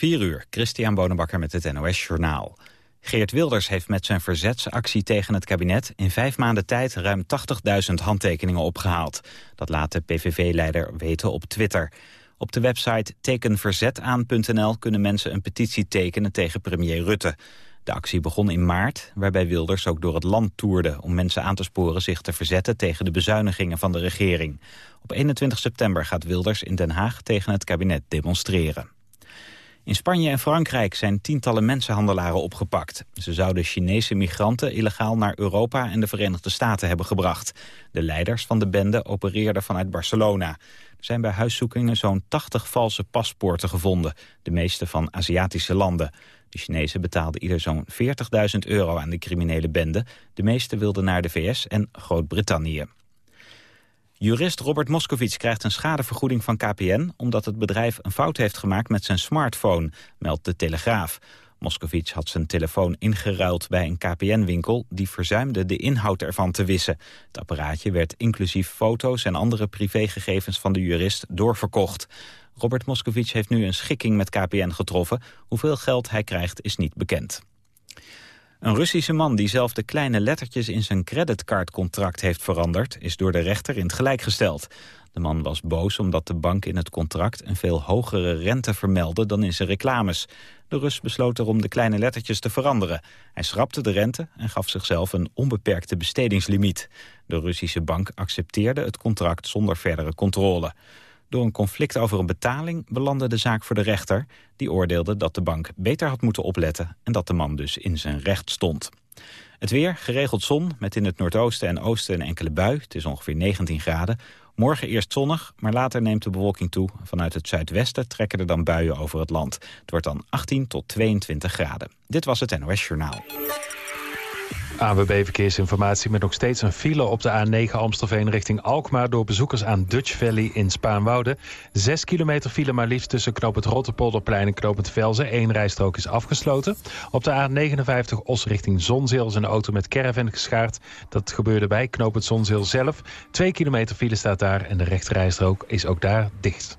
4 uur, Christian Bonenbakker met het NOS Journaal. Geert Wilders heeft met zijn verzetsactie tegen het kabinet... in vijf maanden tijd ruim 80.000 handtekeningen opgehaald. Dat laat de PVV-leider weten op Twitter. Op de website tekenverzetaan.nl kunnen mensen een petitie tekenen tegen premier Rutte. De actie begon in maart, waarbij Wilders ook door het land toerde... om mensen aan te sporen zich te verzetten tegen de bezuinigingen van de regering. Op 21 september gaat Wilders in Den Haag tegen het kabinet demonstreren. In Spanje en Frankrijk zijn tientallen mensenhandelaren opgepakt. Ze zouden Chinese migranten illegaal naar Europa en de Verenigde Staten hebben gebracht. De leiders van de bende opereerden vanuit Barcelona. Er zijn bij huiszoekingen zo'n 80 valse paspoorten gevonden, de meeste van Aziatische landen. De Chinezen betaalden ieder zo'n 40.000 euro aan de criminele bende. De meeste wilden naar de VS en Groot-Brittannië. Jurist Robert Moscovic krijgt een schadevergoeding van KPN... omdat het bedrijf een fout heeft gemaakt met zijn smartphone, meldt de Telegraaf. Moscovic had zijn telefoon ingeruild bij een KPN-winkel... die verzuimde de inhoud ervan te wissen. Het apparaatje werd inclusief foto's en andere privégegevens van de jurist doorverkocht. Robert Moscovic heeft nu een schikking met KPN getroffen. Hoeveel geld hij krijgt is niet bekend. Een Russische man die zelf de kleine lettertjes in zijn creditcardcontract heeft veranderd... is door de rechter in het gelijk gesteld. De man was boos omdat de bank in het contract een veel hogere rente vermeldde dan in zijn reclames. De Rus besloot erom de kleine lettertjes te veranderen. Hij schrapte de rente en gaf zichzelf een onbeperkte bestedingslimiet. De Russische bank accepteerde het contract zonder verdere controle. Door een conflict over een betaling belandde de zaak voor de rechter. Die oordeelde dat de bank beter had moeten opletten en dat de man dus in zijn recht stond. Het weer, geregeld zon, met in het noordoosten en oosten een enkele bui. Het is ongeveer 19 graden. Morgen eerst zonnig, maar later neemt de bewolking toe. Vanuit het zuidwesten trekken er dan buien over het land. Het wordt dan 18 tot 22 graden. Dit was het NOS Journaal. AWB Verkeersinformatie met nog steeds een file op de A9 Amstelveen richting Alkmaar... door bezoekers aan Dutch Valley in Spaanwouden. Zes kilometer file maar liefst tussen knoop het Rotterpolderplein en knoop het Velzen. Eén rijstrook is afgesloten. Op de A59 Os richting Zonzeel is een auto met caravan geschaard. Dat gebeurde bij knoop het Zonzeel zelf. Twee kilometer file staat daar en de rechterrijstrook is ook daar dicht.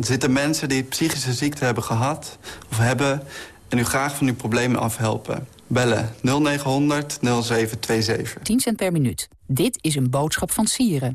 Zitten mensen die psychische ziekte hebben gehad of hebben... en u graag van uw problemen afhelpen. Bellen 0900 0727. 10 cent per minuut. Dit is een boodschap van Sieren.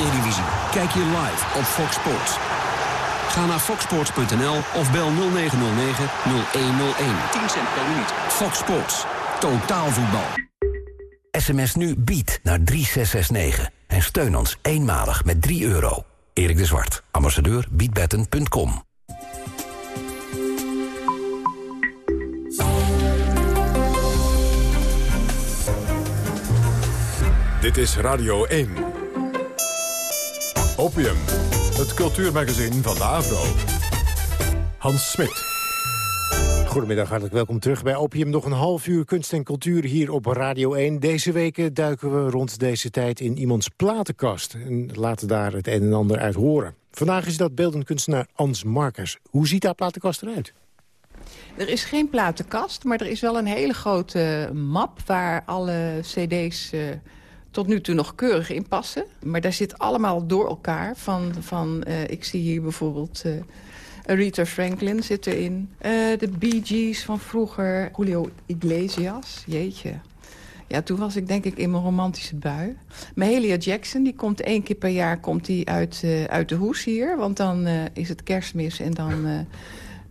Eredivisie. Kijk je live op Fox Sports. Ga naar foxsports.nl of bel 0909 0101. 10 cent per minuut. Fox Sports. Totaal voetbal. SMS nu bied naar 3669 en steun ons eenmalig met 3 euro. Erik de Zwart, ambassadeur biedbetten.com. Dit is Radio 1. Opium, het cultuurmagazin van de Avro. Hans Smit. Goedemiddag, hartelijk welkom terug bij Opium. Nog een half uur kunst en cultuur hier op Radio 1. Deze weken duiken we rond deze tijd in iemands platenkast... en laten daar het een en ander uit horen. Vandaag is dat beeldend kunstenaar Ans Markers. Hoe ziet haar platenkast eruit? Er is geen platenkast, maar er is wel een hele grote map... waar alle cd's... Uh, tot nu toe nog keurig in passen. Maar daar zit allemaal door elkaar. Van, van uh, ik zie hier bijvoorbeeld uh, Aretha Franklin zit erin. Uh, de Bee Gees van vroeger. Julio Iglesias, jeetje. Ja, toen was ik denk ik in mijn romantische bui. Mahalia Jackson, die komt één keer per jaar komt die uit, uit de hoes hier. Want dan is het kerstmis en dan,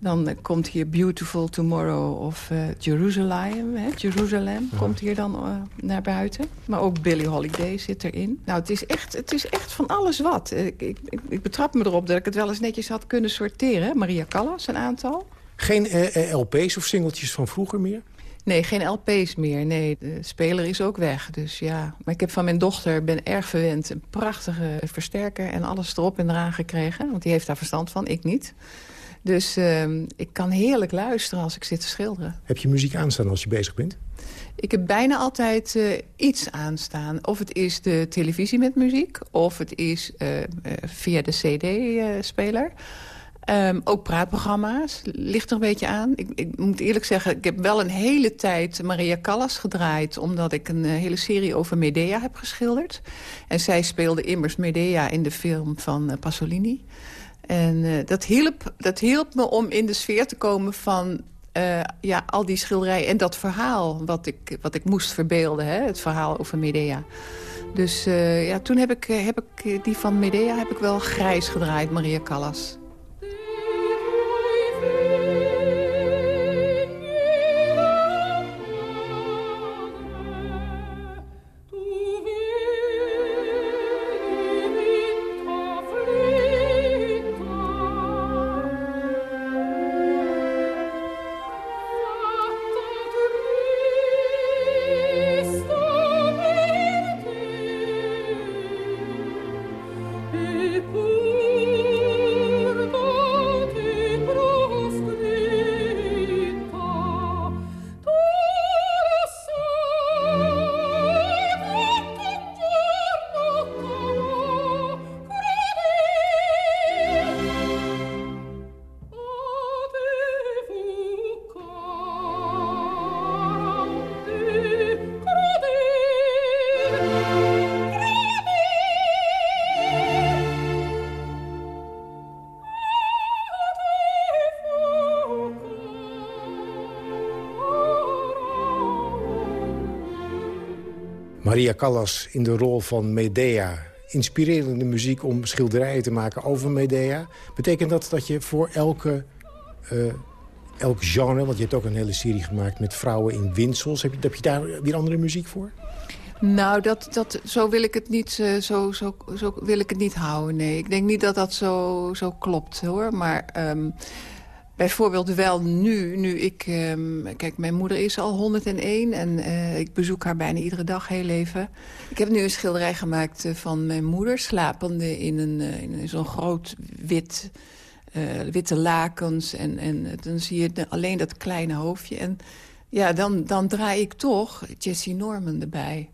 dan komt hier Beautiful Tomorrow of Jerusalem. Hè? Jerusalem ja. komt hier dan naar buiten. Maar ook Billie Holiday zit erin. Nou, het is echt, het is echt van alles wat. Ik, ik, ik betrap me erop dat ik het wel eens netjes had kunnen sorteren. Maria Callas, een aantal. Geen LP's of singeltjes van vroeger meer? Nee, geen LP's meer. Nee, de speler is ook weg. Dus ja. Maar ik heb van mijn dochter, ben erg verwend... een prachtige versterker en alles erop en eraan gekregen. Want die heeft daar verstand van, ik niet. Dus uh, ik kan heerlijk luisteren als ik zit te schilderen. Heb je muziek aanstaan als je bezig bent? Ik heb bijna altijd uh, iets aanstaan. Of het is de televisie met muziek... of het is uh, via de cd-speler... Um, ook praatprogramma's, ligt er een beetje aan. Ik, ik, moet eerlijk zeggen, ik heb wel een hele tijd Maria Callas gedraaid... omdat ik een hele serie over Medea heb geschilderd. En zij speelde immers Medea in de film van Pasolini. En uh, dat, hielp, dat hielp me om in de sfeer te komen van ja, al die schilderijen... en dat verhaal wat ik, wat ik moest verbeelden, hè, het verhaal over Medea. Dus ja, toen heb ik, heb ik die van Medea heb ik wel grijs gedraaid, Maria Callas. Maria Callas in de rol van Medea. Inspirerende muziek om schilderijen te maken over Medea. Betekent dat dat je voor elke, uh, elk genre... want je hebt ook een hele serie gemaakt met vrouwen in winsels... heb je, daar weer andere muziek voor? Nou, dat, dat, zo, wil ik het niet, uh, zo, zo, zo wil ik het niet houden, nee. Ik denk niet dat dat zo, zo klopt, hoor. Maar... Um, Bijvoorbeeld wel nu, nu ik... Um, kijk, mijn moeder is al 101 en uh, ik bezoek haar bijna iedere dag heel even. Ik heb nu een schilderij gemaakt uh, van mijn moeder... slapende in, een, uh, in zo'n groot wit, witte lakens. En, en dan zie je alleen dat kleine hoofdje. En ja, dan, dan draai ik toch Jessie Norman erbij.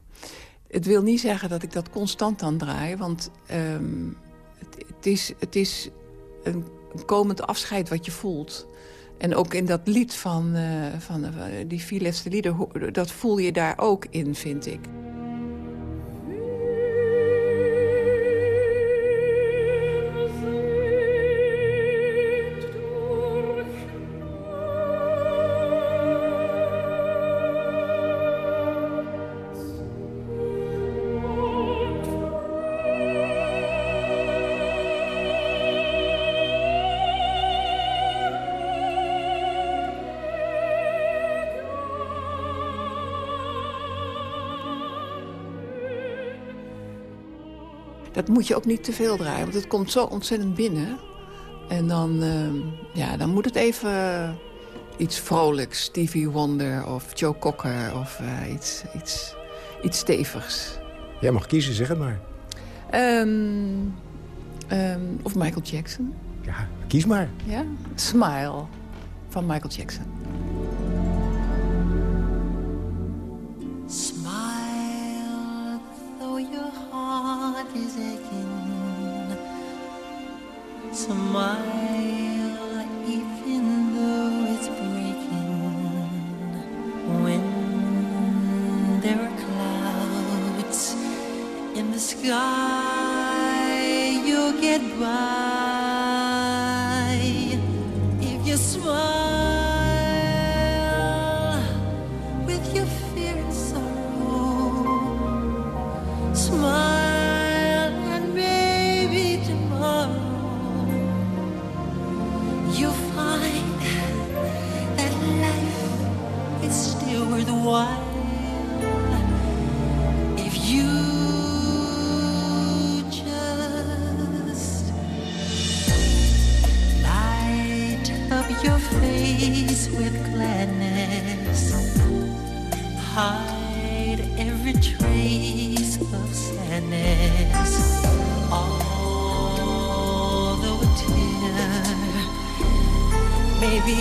Het wil niet zeggen dat ik dat constant dan draai, want um, het, het, is, het is een komend afscheid wat je voelt. En ook in dat lied van, uh, van uh, die vier laatste lieden, dat voel je daar ook in, vind ik. Moet je ook niet te veel draaien. Want het komt zo ontzettend binnen. En dan, uh, ja, dan moet het even iets vrolijks. Stevie Wonder of Joe Cocker of uh, iets, iets, iets stevigs. Jij mag kiezen, zeg het maar. Um, um, of Michael Jackson. Ja, kies maar. Ja, Smile van Michael Jackson. Smile even though it's breaking when there are clouds in the sky you'll get by Hide every trace of sadness. Although a tear may be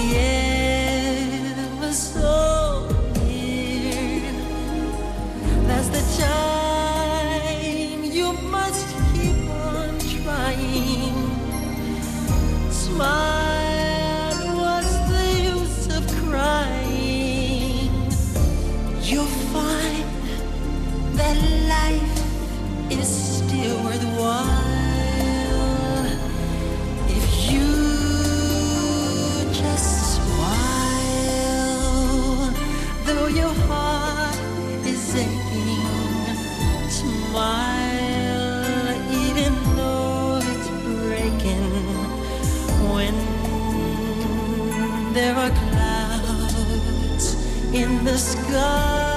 there are clouds in the sky.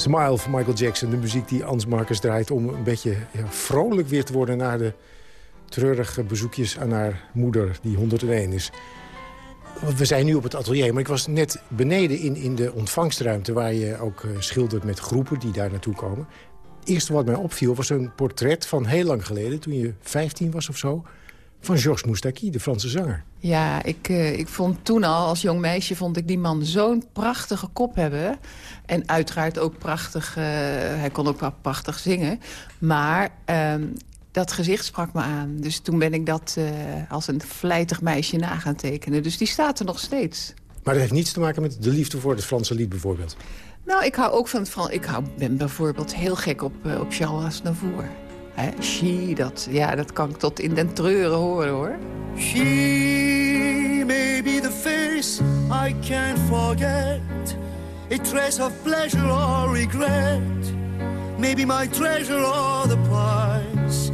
Smile van Michael Jackson, de muziek die Ans Marcus draait... om een beetje ja, vrolijk weer te worden... na de treurige bezoekjes aan haar moeder, die 101 is. We zijn nu op het atelier, maar ik was net beneden in, in de ontvangstruimte... waar je ook eh, schildert met groepen die daar naartoe komen. Het eerste wat mij opviel was een portret van heel lang geleden... toen je 15 was of zo, van Georges Moustaki, de Franse zanger. Ja, ik, eh, ik vond toen al, als jong meisje, vond ik die man zo'n prachtige kop hebben. En uiteraard ook prachtig, eh, hij kon ook wel prachtig zingen. Maar ehm, dat gezicht sprak me aan. Dus toen ben ik dat eh, als een vlijtig meisje na gaan tekenen. Dus die staat er nog steeds. Maar dat heeft niets te maken met de liefde voor het Franse lied bijvoorbeeld. Nou, ik hou ook van het Frans. Ik hou, ben bijvoorbeeld heel gek op, op Charles Aznavour. Hè, She, dat, ja, dat kan ik tot in den treuren horen, hoor. She may be the face I can't forget, a trace of pleasure or regret. Maybe my treasure or the price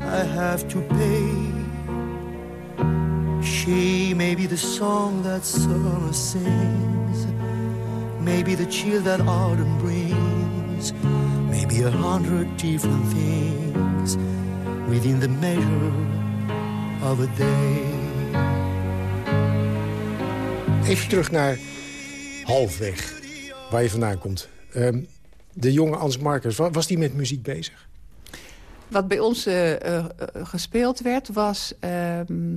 I have to pay. She may be the song that summer sings, maybe the chill that autumn brings, maybe a hundred different things within the measure of a day. Even terug naar halfweg, waar je vandaan komt. Ehm, de jonge Ans Marcus, wa- was die met muziek bezig? Wat bij ons eh, gespeeld werd was... ehm,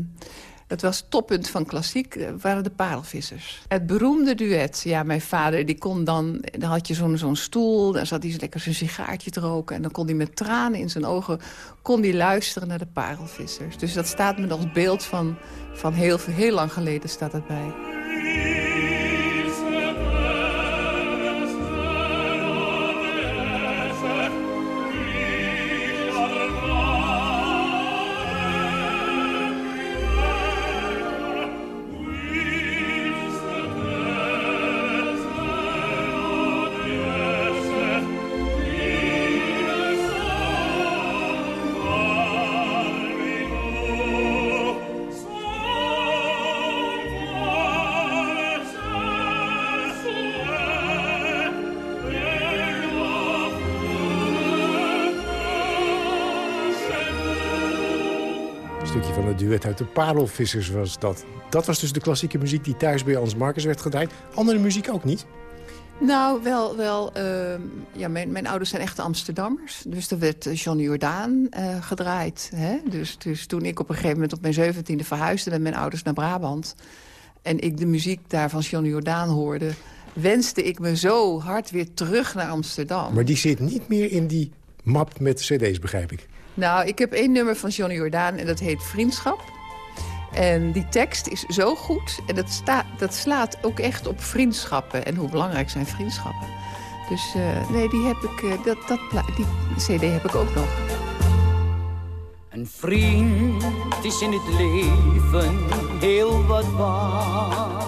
Dat was het toppunt van klassiek, eh, waren de parelvissers. Het beroemde duet. Ja, mijn vader, die kon dan... Dan had je zo'n zo'n stoel, dan zat hij lekker zijn sigaartje te roken... en dan kon hij met tranen in zijn ogen kon hij luisteren naar de parelvissers. Dus dat staat me als beeld van, van heel, heel lang geleden staat dat bij. Duet uit de Parelvissers was dat. Dat was dus de klassieke muziek die thuis bij Hans Marcus werd gedraaid. Andere muziek ook niet? Nou, wel, wel ehm, ja, mijn, mijn ouders zijn echte Amsterdammers. Dus er werd eh, Johnny Jordaan eh, gedraaid. Hè? Dus, dus toen ik op een gegeven moment op mijn zeventiende verhuisde... met mijn ouders naar Brabant... en ik de muziek daar van Johnny Jordaan hoorde... wenste ik me zo hard weer terug naar Amsterdam. Maar die zit niet meer in die map met cd's, begrijp ik. Nou, ik heb één nummer van Johnny Jordaan en dat heet Vriendschap. En die tekst is zo goed en dat, sta, dat slaat ook echt op vriendschappen. En hoe belangrijk zijn vriendschappen. Dus eh, nee, die, heb ik, eh, dat, dat, die cd heb ik ook nog. Een vriend is in het leven heel wat waard.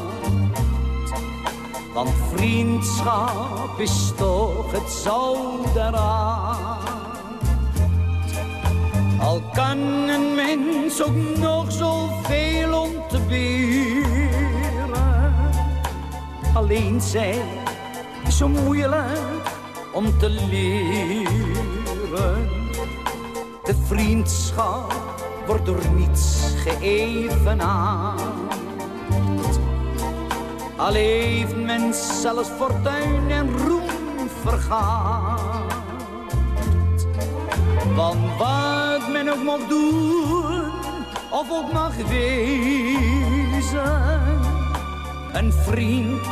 Want vriendschap is toch het zout eraan. Al kan een mens ook nog zoveel ontberen. Alleen zijn is zo moeilijk om te leren. De vriendschap wordt door niets geëvenaard. Al heeft men zelfs fortuin en roem vergaat. Want wat men ook mag doen, of ook mag wezen. Een vriend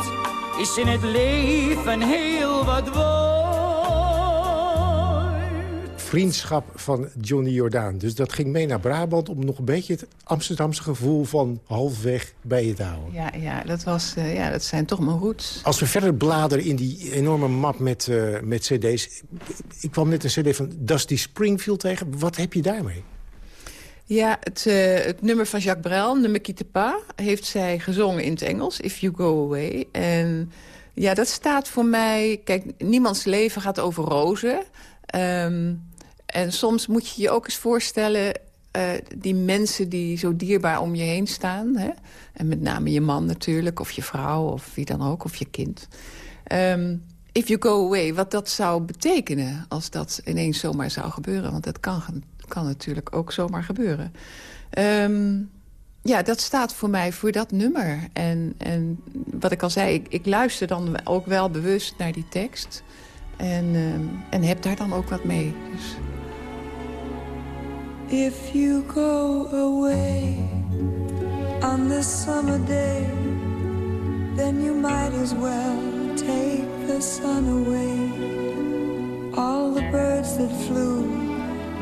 is in het leven heel wat waard. Vriendschap van Johnny Jordaan. Dus dat ging mee naar Brabant om nog een beetje het Amsterdamse gevoel van halfweg bij je te houden. Ja, ja, dat, was, eh, ja, dat zijn toch mijn roots. Als we verder bladeren in die enorme map met, eh, met cd's... Ik kwam net een cd van Dusty Springfield tegen. Wat heb je daarmee? Ja, het, eh, het nummer van Jacques Brel, Ne me quitte pas... heeft zij gezongen in het Engels, If You Go Away. En ja, dat staat voor mij... Kijk, niemands leven gaat over rozen. Ehm, en soms moet je je ook eens voorstellen... eh, die mensen die zo dierbaar om je heen staan. Hè? En met name je man natuurlijk, of je vrouw, of wie dan ook, of je kind. Ehm, if you go away, wat dat zou betekenen als dat ineens zomaar zou gebeuren. Want dat kan, kan natuurlijk ook zomaar gebeuren. Ehm, ja, dat staat voor mij voor dat nummer. En, en wat ik al zei, ik, ik luister dan ook wel bewust naar die tekst. En, ehm, en heb daar dan ook wat mee. Dus. If you go away on this summer day, then you might as well take the sun away. All the birds that flew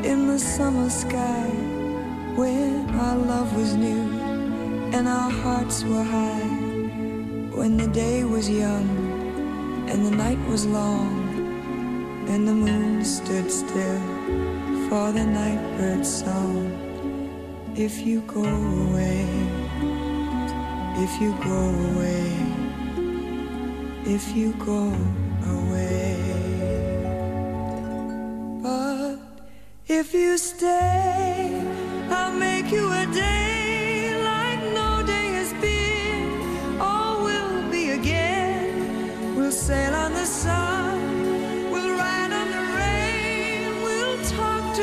in the summer sky when our love was new and our hearts were high. When the day was young and the night was long and the moon stood still for the night bird's song. If you go away, if you go away, if you go away. But if you stay, I'll make you a day like no day has been. All will be again. We'll sail on the sun,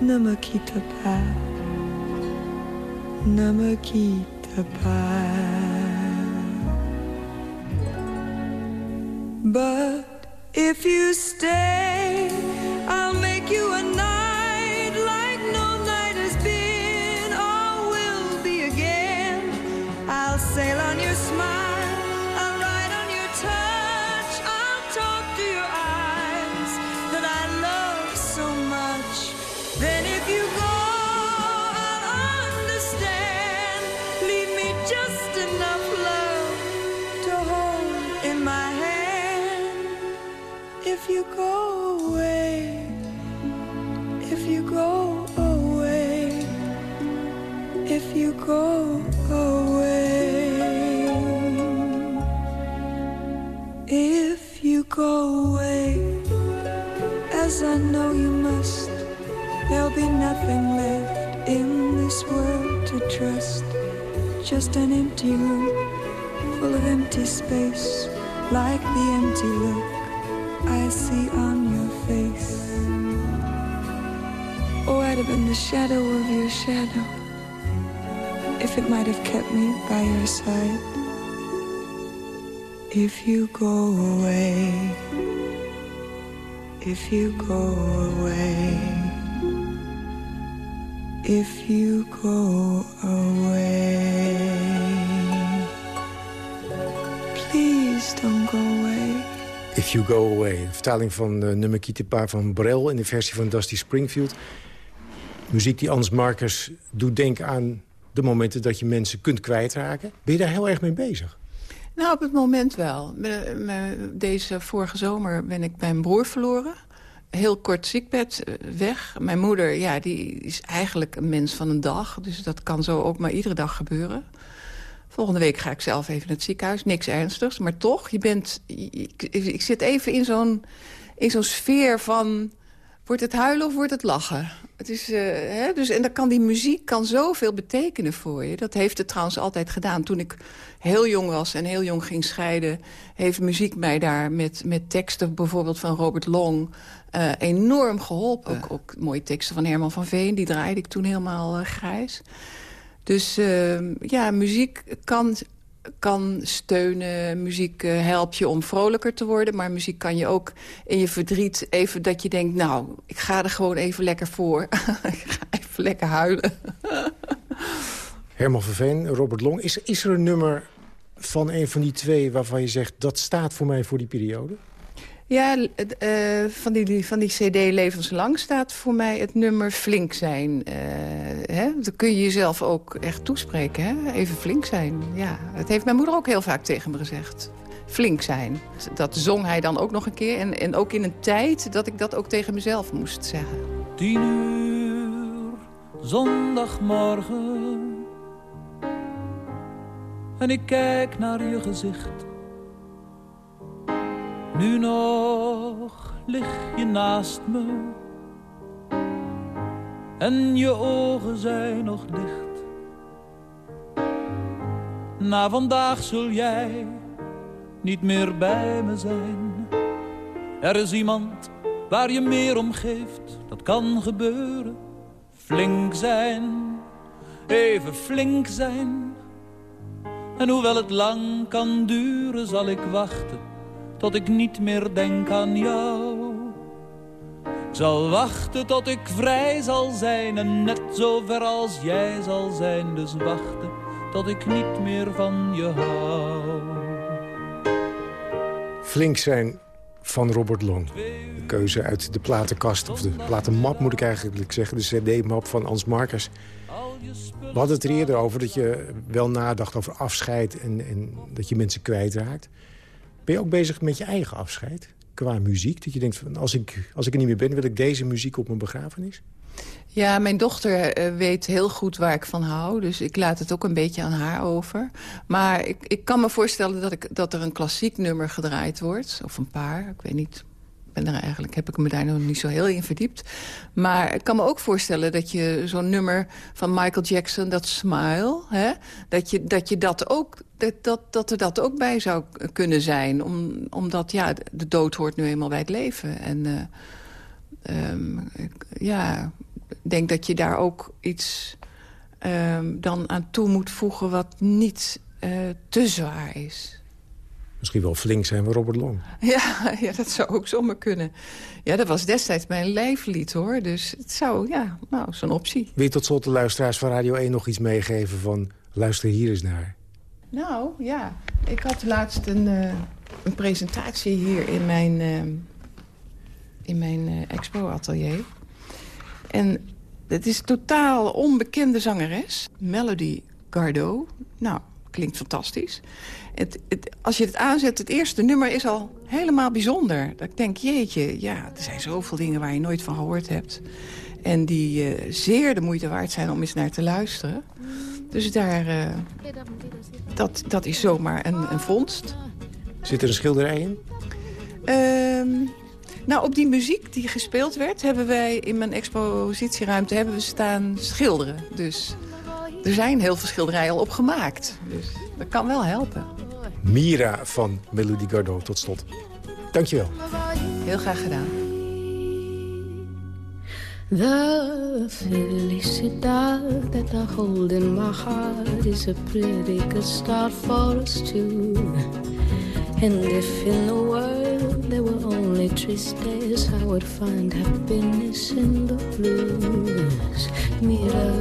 ne me quitte pas, ne me quitte pas. But if you stay, Just an empty room full of empty space, like the empty look I see on your face. Oh, I'd have been the shadow of your shadow if it might have kept me by your side. If you go away, if you go away, if you go away, You Go Away. Vertaling van uh, Nummer Kietepa van Brel in de versie van Dusty Springfield. Muziek die Ans Marcus doet denken aan de momenten dat je mensen kunt kwijtraken. Ben je daar heel erg mee bezig? Nou, op het moment wel. Deze vorige zomer ben ik mijn broer verloren. Heel kort ziekbed eh, weg. Mijn moeder, ja, die is eigenlijk een mens van een dag. Dus dat kan zo ook maar iedere dag gebeuren. Volgende week ga ik zelf even naar het ziekenhuis. Niks ernstigs, maar toch, je bent... Ik, ik zit even in zo'n in zo'n sfeer van... Wordt het huilen of wordt het lachen? Het is, eh, hè, dus, en dan kan die muziek kan zoveel betekenen voor je. Dat heeft het trouwens altijd gedaan. Toen ik heel jong was en heel jong ging scheiden... heeft muziek mij daar met, met teksten bijvoorbeeld van Robert Long... eh, enorm geholpen. Ook, ook mooie teksten van Herman van Veen. Die draaide ik toen helemaal eh, grijs. Dus eh, ja, muziek kan, kan steunen. Muziek eh, helpt je om vrolijker te worden. Maar muziek kan je ook in je verdriet even dat je denkt... nou, ik ga er gewoon even lekker voor. ik ga even lekker huilen. Herman Verveen, Robert Long. Is, is er een nummer van een van die twee waarvan je zegt... dat staat voor mij voor die periode? Ja, eh, van, die, van die cd Levenslang staat voor mij het nummer flink zijn. Eh, hè? Dat kun je jezelf ook echt toespreken. Hè? Even flink zijn. Ja, dat heeft mijn moeder ook heel vaak tegen me gezegd. Flink zijn. Dat zong hij dan ook nog een keer. En, en ook in een tijd dat ik dat ook tegen mezelf moest zeggen. Tien uur, zondagmorgen. En ik kijk naar je gezicht. Nu nog lig je naast me. En je ogen zijn nog dicht. Na vandaag zul jij niet meer bij me zijn. Er is iemand waar je meer om geeft, dat kan gebeuren. Flink zijn, even flink zijn. En hoewel het lang kan duren, zal ik wachten tot ik niet meer denk aan jou. Ik zal wachten tot ik vrij zal zijn en net zo ver als jij zal zijn. Dus wachten tot ik niet meer van je hou. Flink zijn van Robert Long. De keuze uit de platenkast, of de platenmap moet ik eigenlijk zeggen. De cd-map van Ans Markers. We hadden het er eerder over dat je wel nadacht over afscheid... en, en dat je mensen kwijtraakt. Ben je ook bezig met je eigen afscheid? Qua muziek? Dat je denkt, van, als, ik, als ik er niet meer ben... wil ik deze muziek op mijn begrafenis? Ja, mijn dochter eh, weet heel goed waar ik van hou. Dus ik laat het ook een beetje aan haar over. Maar ik, ik kan me voorstellen dat, ik, dat er een klassiek nummer gedraaid wordt. Of een paar, ik weet niet. Ben er eigenlijk heb ik me daar nog niet zo heel in verdiept. Maar ik kan me ook voorstellen dat je zo'n nummer van Michael Jackson, dat Smile, hè, dat, je, dat je dat ook dat, dat, er dat ook bij zou kunnen zijn. Om, omdat ja, de dood hoort nu eenmaal bij het leven. En uh, um, ja, denk dat je daar ook iets um, dan aan toe moet voegen... wat niet uh, te zwaar is. Misschien wel flink zijn we Robert Long. Ja, ja, dat zou ook zomaar kunnen. Ja, dat was destijds mijn lijflied, hoor. Dus het zou, ja, nou, zo'n optie. Wil je tot slot de luisteraars van Radio 1 nog iets meegeven van... luister hier eens naar? Nou, ja. Ik had laatst een, uh, een presentatie hier in mijn, uh, in mijn uh, expo-atelier. En het is een totaal onbekende zangeres. Melody Gardot. Nou, klinkt fantastisch. Het, het, als je het aanzet, het eerste nummer is al helemaal bijzonder. Dat ik denk, jeetje, ja, er zijn zoveel dingen waar je nooit van gehoord hebt. En die uh, zeer de moeite waard zijn om eens naar te luisteren. Dus daar, uh, dat, dat is zomaar een, een vondst. Zit er een schilderij in? Um, nou, op die muziek die gespeeld werd... hebben wij in mijn expositieruimte hebben we staan schilderen. Dus er zijn heel veel schilderijen al opgemaakt. Dus dat kan wel helpen. Mira van Melody Gardot, tot slot. Dankjewel. Heel graag gedaan. The felicidad that I hold in my heart is a pretty good start for us two. And if in the world there were only tristes, I would find happiness in the blues. Mira,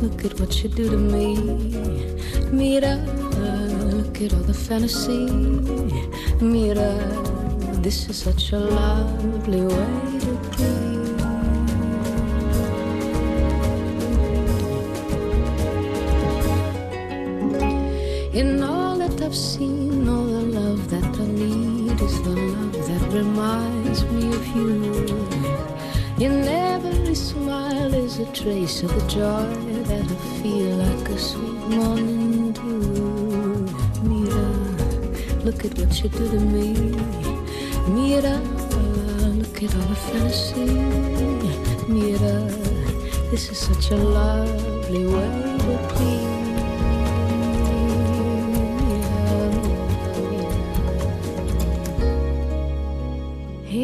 look at what you do to me. Mira, look at all the fantasy. Mira, this is such a lovely way to be. In all that I've seen, all the love that I need is the love that reminds me of you. In every smile is a trace of the joy that I feel like a sweet morning look at what you do to me. Mira, look at all the fantasy. Mira, this is such a lovely way to be.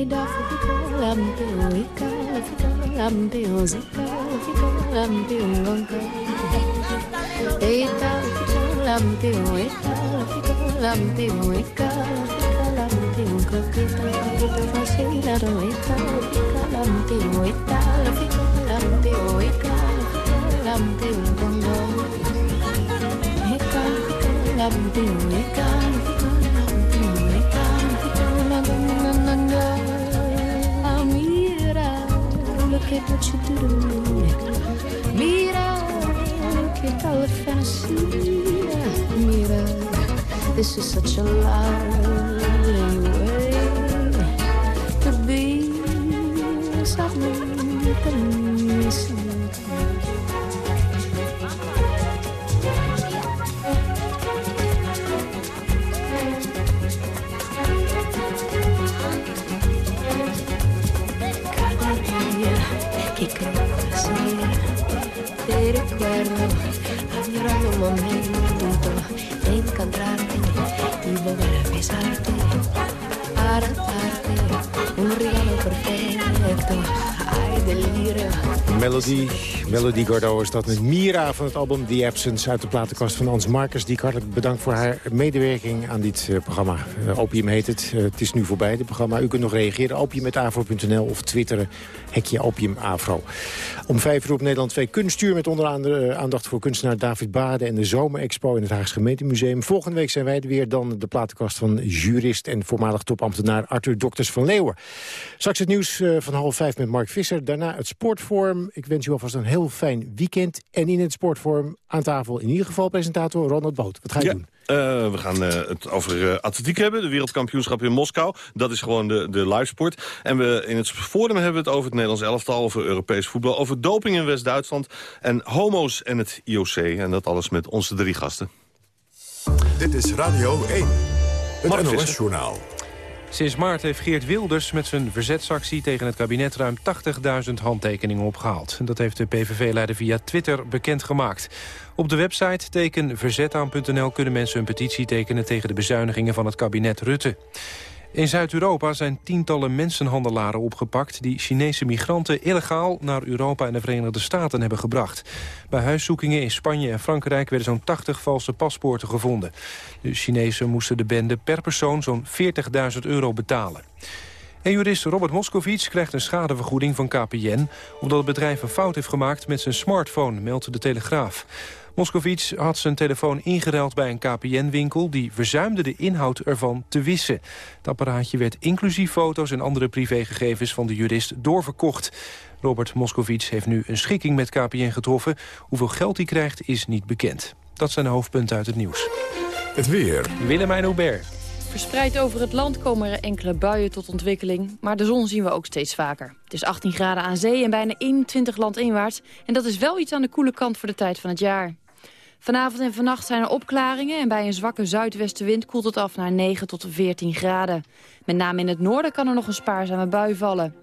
da fica lampião e cala fica lampião zica fica lampião gonca eita fica lampião eita e lampião e cala fica lampião gonga eita fica lampião e cala fica lampião e cala fica lampião look at you. Mira, look at all. Mira, this is such a lovely way to be. Something later. Melody, Melody Gardot is dat met Mira van het album The Absence... uit de platenkast van Ans Markers. Die ik hartelijk bedankt voor haar medewerking aan dit uh, programma. Uh, Opium heet het. Uh, het is nu voorbij, dit programma. U kunt nog reageren. Opium.avro.nl of twitteren. Hekje Opium Afro. Om vijf uur op Nederland 2 kunstuur... met onder andere aandacht voor kunstenaar David Bade... en de Zomerexpo in het Haagse Gemeentemuseum. Volgende week zijn wij er weer. Dan de platenkast van jurist en voormalig topambtenaar Arthur Dokters van Leeuwen. Straks het nieuws van half vijf met Mark Visser. Daarna het sportforum Ik wens u alvast een heel fijn weekend. En in het Sportforum aan tafel in ieder geval presentator Ronald Boot. Wat ga je doen? Uh, we gaan uh, het over uh, atletiek hebben, de wereldkampioenschap in Moskou. Dat is gewoon de, de livesport. En we, in het forum hebben we het over het Nederlands elftal, over Europees voetbal... over doping in West-Duitsland en homo's en het IOC. En dat alles met onze drie gasten. Dit is Radio 1, het NOS-journaal. Sinds maart heeft Geert Wilders met zijn verzetsactie tegen het kabinet ruim 80.000 handtekeningen opgehaald. Dat heeft de PVV-leider via Twitter bekendgemaakt. Op de website tekenverzetaan.nl kunnen mensen een petitie tekenen tegen de bezuinigingen van het kabinet Rutte. In Zuid-Europa zijn tientallen mensenhandelaren opgepakt... die Chinese migranten illegaal naar Europa en de Verenigde Staten hebben gebracht. Bij huiszoekingen in Spanje en Frankrijk werden zo'n 80 valse paspoorten gevonden. De Chinezen moesten de bende per persoon zo'n 40.000 euro betalen. En jurist Robert Moscovic krijgt een schadevergoeding van KPN... omdat het bedrijf een fout heeft gemaakt met zijn smartphone, meldt de Telegraaf. Moscovic had zijn telefoon ingeruild bij een KPN-winkel... die verzuimde de inhoud ervan te wissen. Het apparaatje werd inclusief foto's en andere privégegevens van de jurist doorverkocht. Robert Moscovic heeft nu een schikking met KPN getroffen. Hoeveel geld hij krijgt is niet bekend. Dat zijn de hoofdpunten uit het nieuws. Het weer. Willemijn Hubert. Verspreid over het land komen er enkele buien tot ontwikkeling, maar de zon zien we ook steeds vaker. Het is 18 graden aan zee en bijna 21 landinwaarts en dat is wel iets aan de koele kant voor de tijd van het jaar. Vanavond en vannacht zijn er opklaringen en bij een zwakke zuidwestenwind koelt het af naar 9 tot 14 graden. Met name in het noorden kan er nog een spaarzame bui vallen.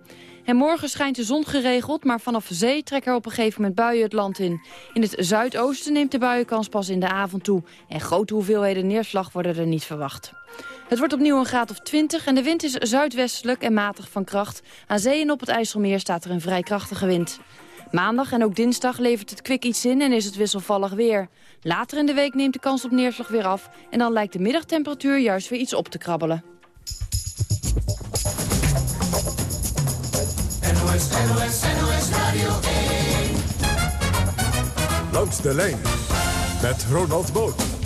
En morgen schijnt de zon geregeld, maar vanaf zee trekken er op een gegeven moment buien het land in. In het zuidoosten neemt de buienkans pas in de avond toe. En grote hoeveelheden neerslag worden er niet verwacht. Het wordt opnieuw een graad of 20 en de wind is zuidwestelijk en matig van kracht. Aan zee en op het IJsselmeer staat er een vrij krachtige wind. Maandag en ook dinsdag levert het kwik iets in en is het wisselvallig weer. Later in de week neemt de kans op neerslag weer af... en dan lijkt de middagtemperatuur juist weer iets op te krabbelen. NOS, NOS, NOS Radio 1. Langs de lijn met Ronald Boot.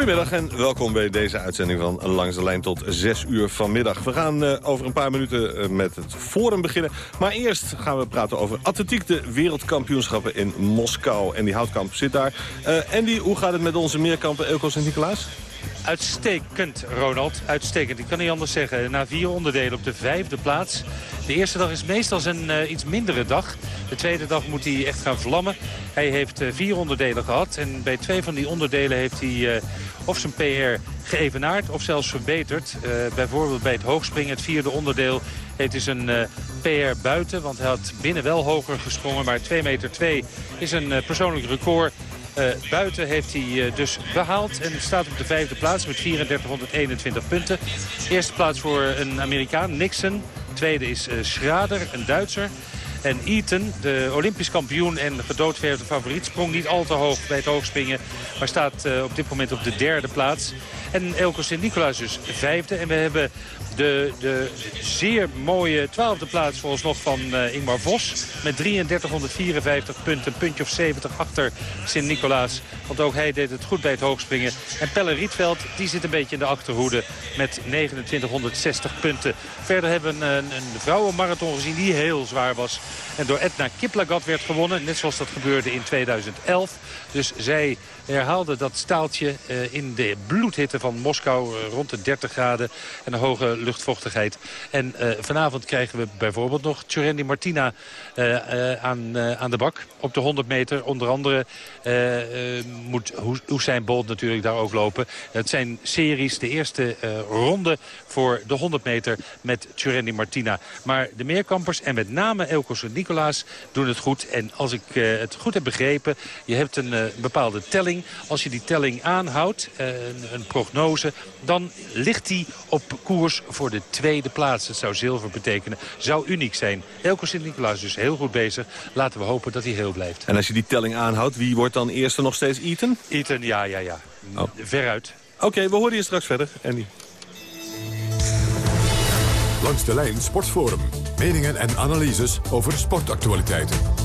Goedemiddag en welkom bij deze uitzending van Langs de Lijn tot 6 uur vanmiddag. We gaan uh, over een paar minuten uh, met het forum beginnen. Maar eerst gaan we praten over atletiek, de wereldkampioenschappen in Moskou. En die houtkamp zit daar. Uh, Andy, hoe gaat het met onze meerkampen Elkos en Nicolaas? Uitstekend, Ronald. Uitstekend. Ik kan niet anders zeggen. Na vier onderdelen op de vijfde plaats. De eerste dag is meestal een uh, iets mindere dag. De tweede dag moet hij echt gaan vlammen. Hij heeft uh, vier onderdelen gehad. En bij twee van die onderdelen heeft hij uh, of zijn PR geëvenaard of zelfs verbeterd. bijvoorbeeld bij het hoogspringen, het vierde onderdeel, heeft hij zijn PR buiten. Want hij had binnen wel hoger gesprongen. Maar 2 meter 2 is een persoonlijk record uh, buiten heeft hij uh, dus behaald en staat op de vijfde plaats met 3421 punten. Eerste plaats voor een Amerikaan, Nixon. Tweede is uh, Schrader, een Duitser. En Eaton, de Olympisch kampioen en gedoodverfde favoriet... sprong niet al te hoog bij het hoogspringen, maar staat op dit moment op de derde plaats. En Elko Sint-Nicolaas dus vijfde. En we hebben de, de zeer mooie twaalfde plaats volgens nog van uh, Ingmar Vos. Met 3354 punten, puntje of 70 achter Sint-Nicolaas. Want ook hij deed het goed bij het hoogspringen. En Pelle Rietveld, die zit een beetje in de achterhoede met 2960 punten. Verder hebben we een, een vrouwenmarathon gezien die heel zwaar was. En door Edna Kiplagat werd gewonnen, net zoals dat gebeurde in 2011. Dus zij herhaalde dat staaltje uh, in de bloedhitte van Moskou uh, rond de 30 graden en een hoge luchtvochtigheid. En uh, vanavond krijgen we bijvoorbeeld nog Tjurendi Martina aan, aan de bak op de 100 meter. Onder andere moet Usain Bolt natuurlijk daar ook lopen. Het zijn series, de eerste ronde voor de 100 meter met Tjurendi Martina. Maar de meerkampers en met name Elko Nicolaas doen het goed. En als ik het goed heb begrepen, je hebt een bepaalde telling. Als je die telling aanhoudt, een, een prognose, dan ligt die op koers voor de tweede plaats. Het zou zilver betekenen. Zou uniek zijn. Elko Sint-Nicolaas dus heel goed bezig. Laten we hopen dat hij heel blijft. En als je die telling aanhoudt, wie wordt dan eerste nog steeds Eaton? Eaton, ja, ja, ja. Oh. Veruit. Oké, okay, we horen je straks verder, Andy. Langs de lijn Sportforum. Meningen en analyses over sportactualiteiten.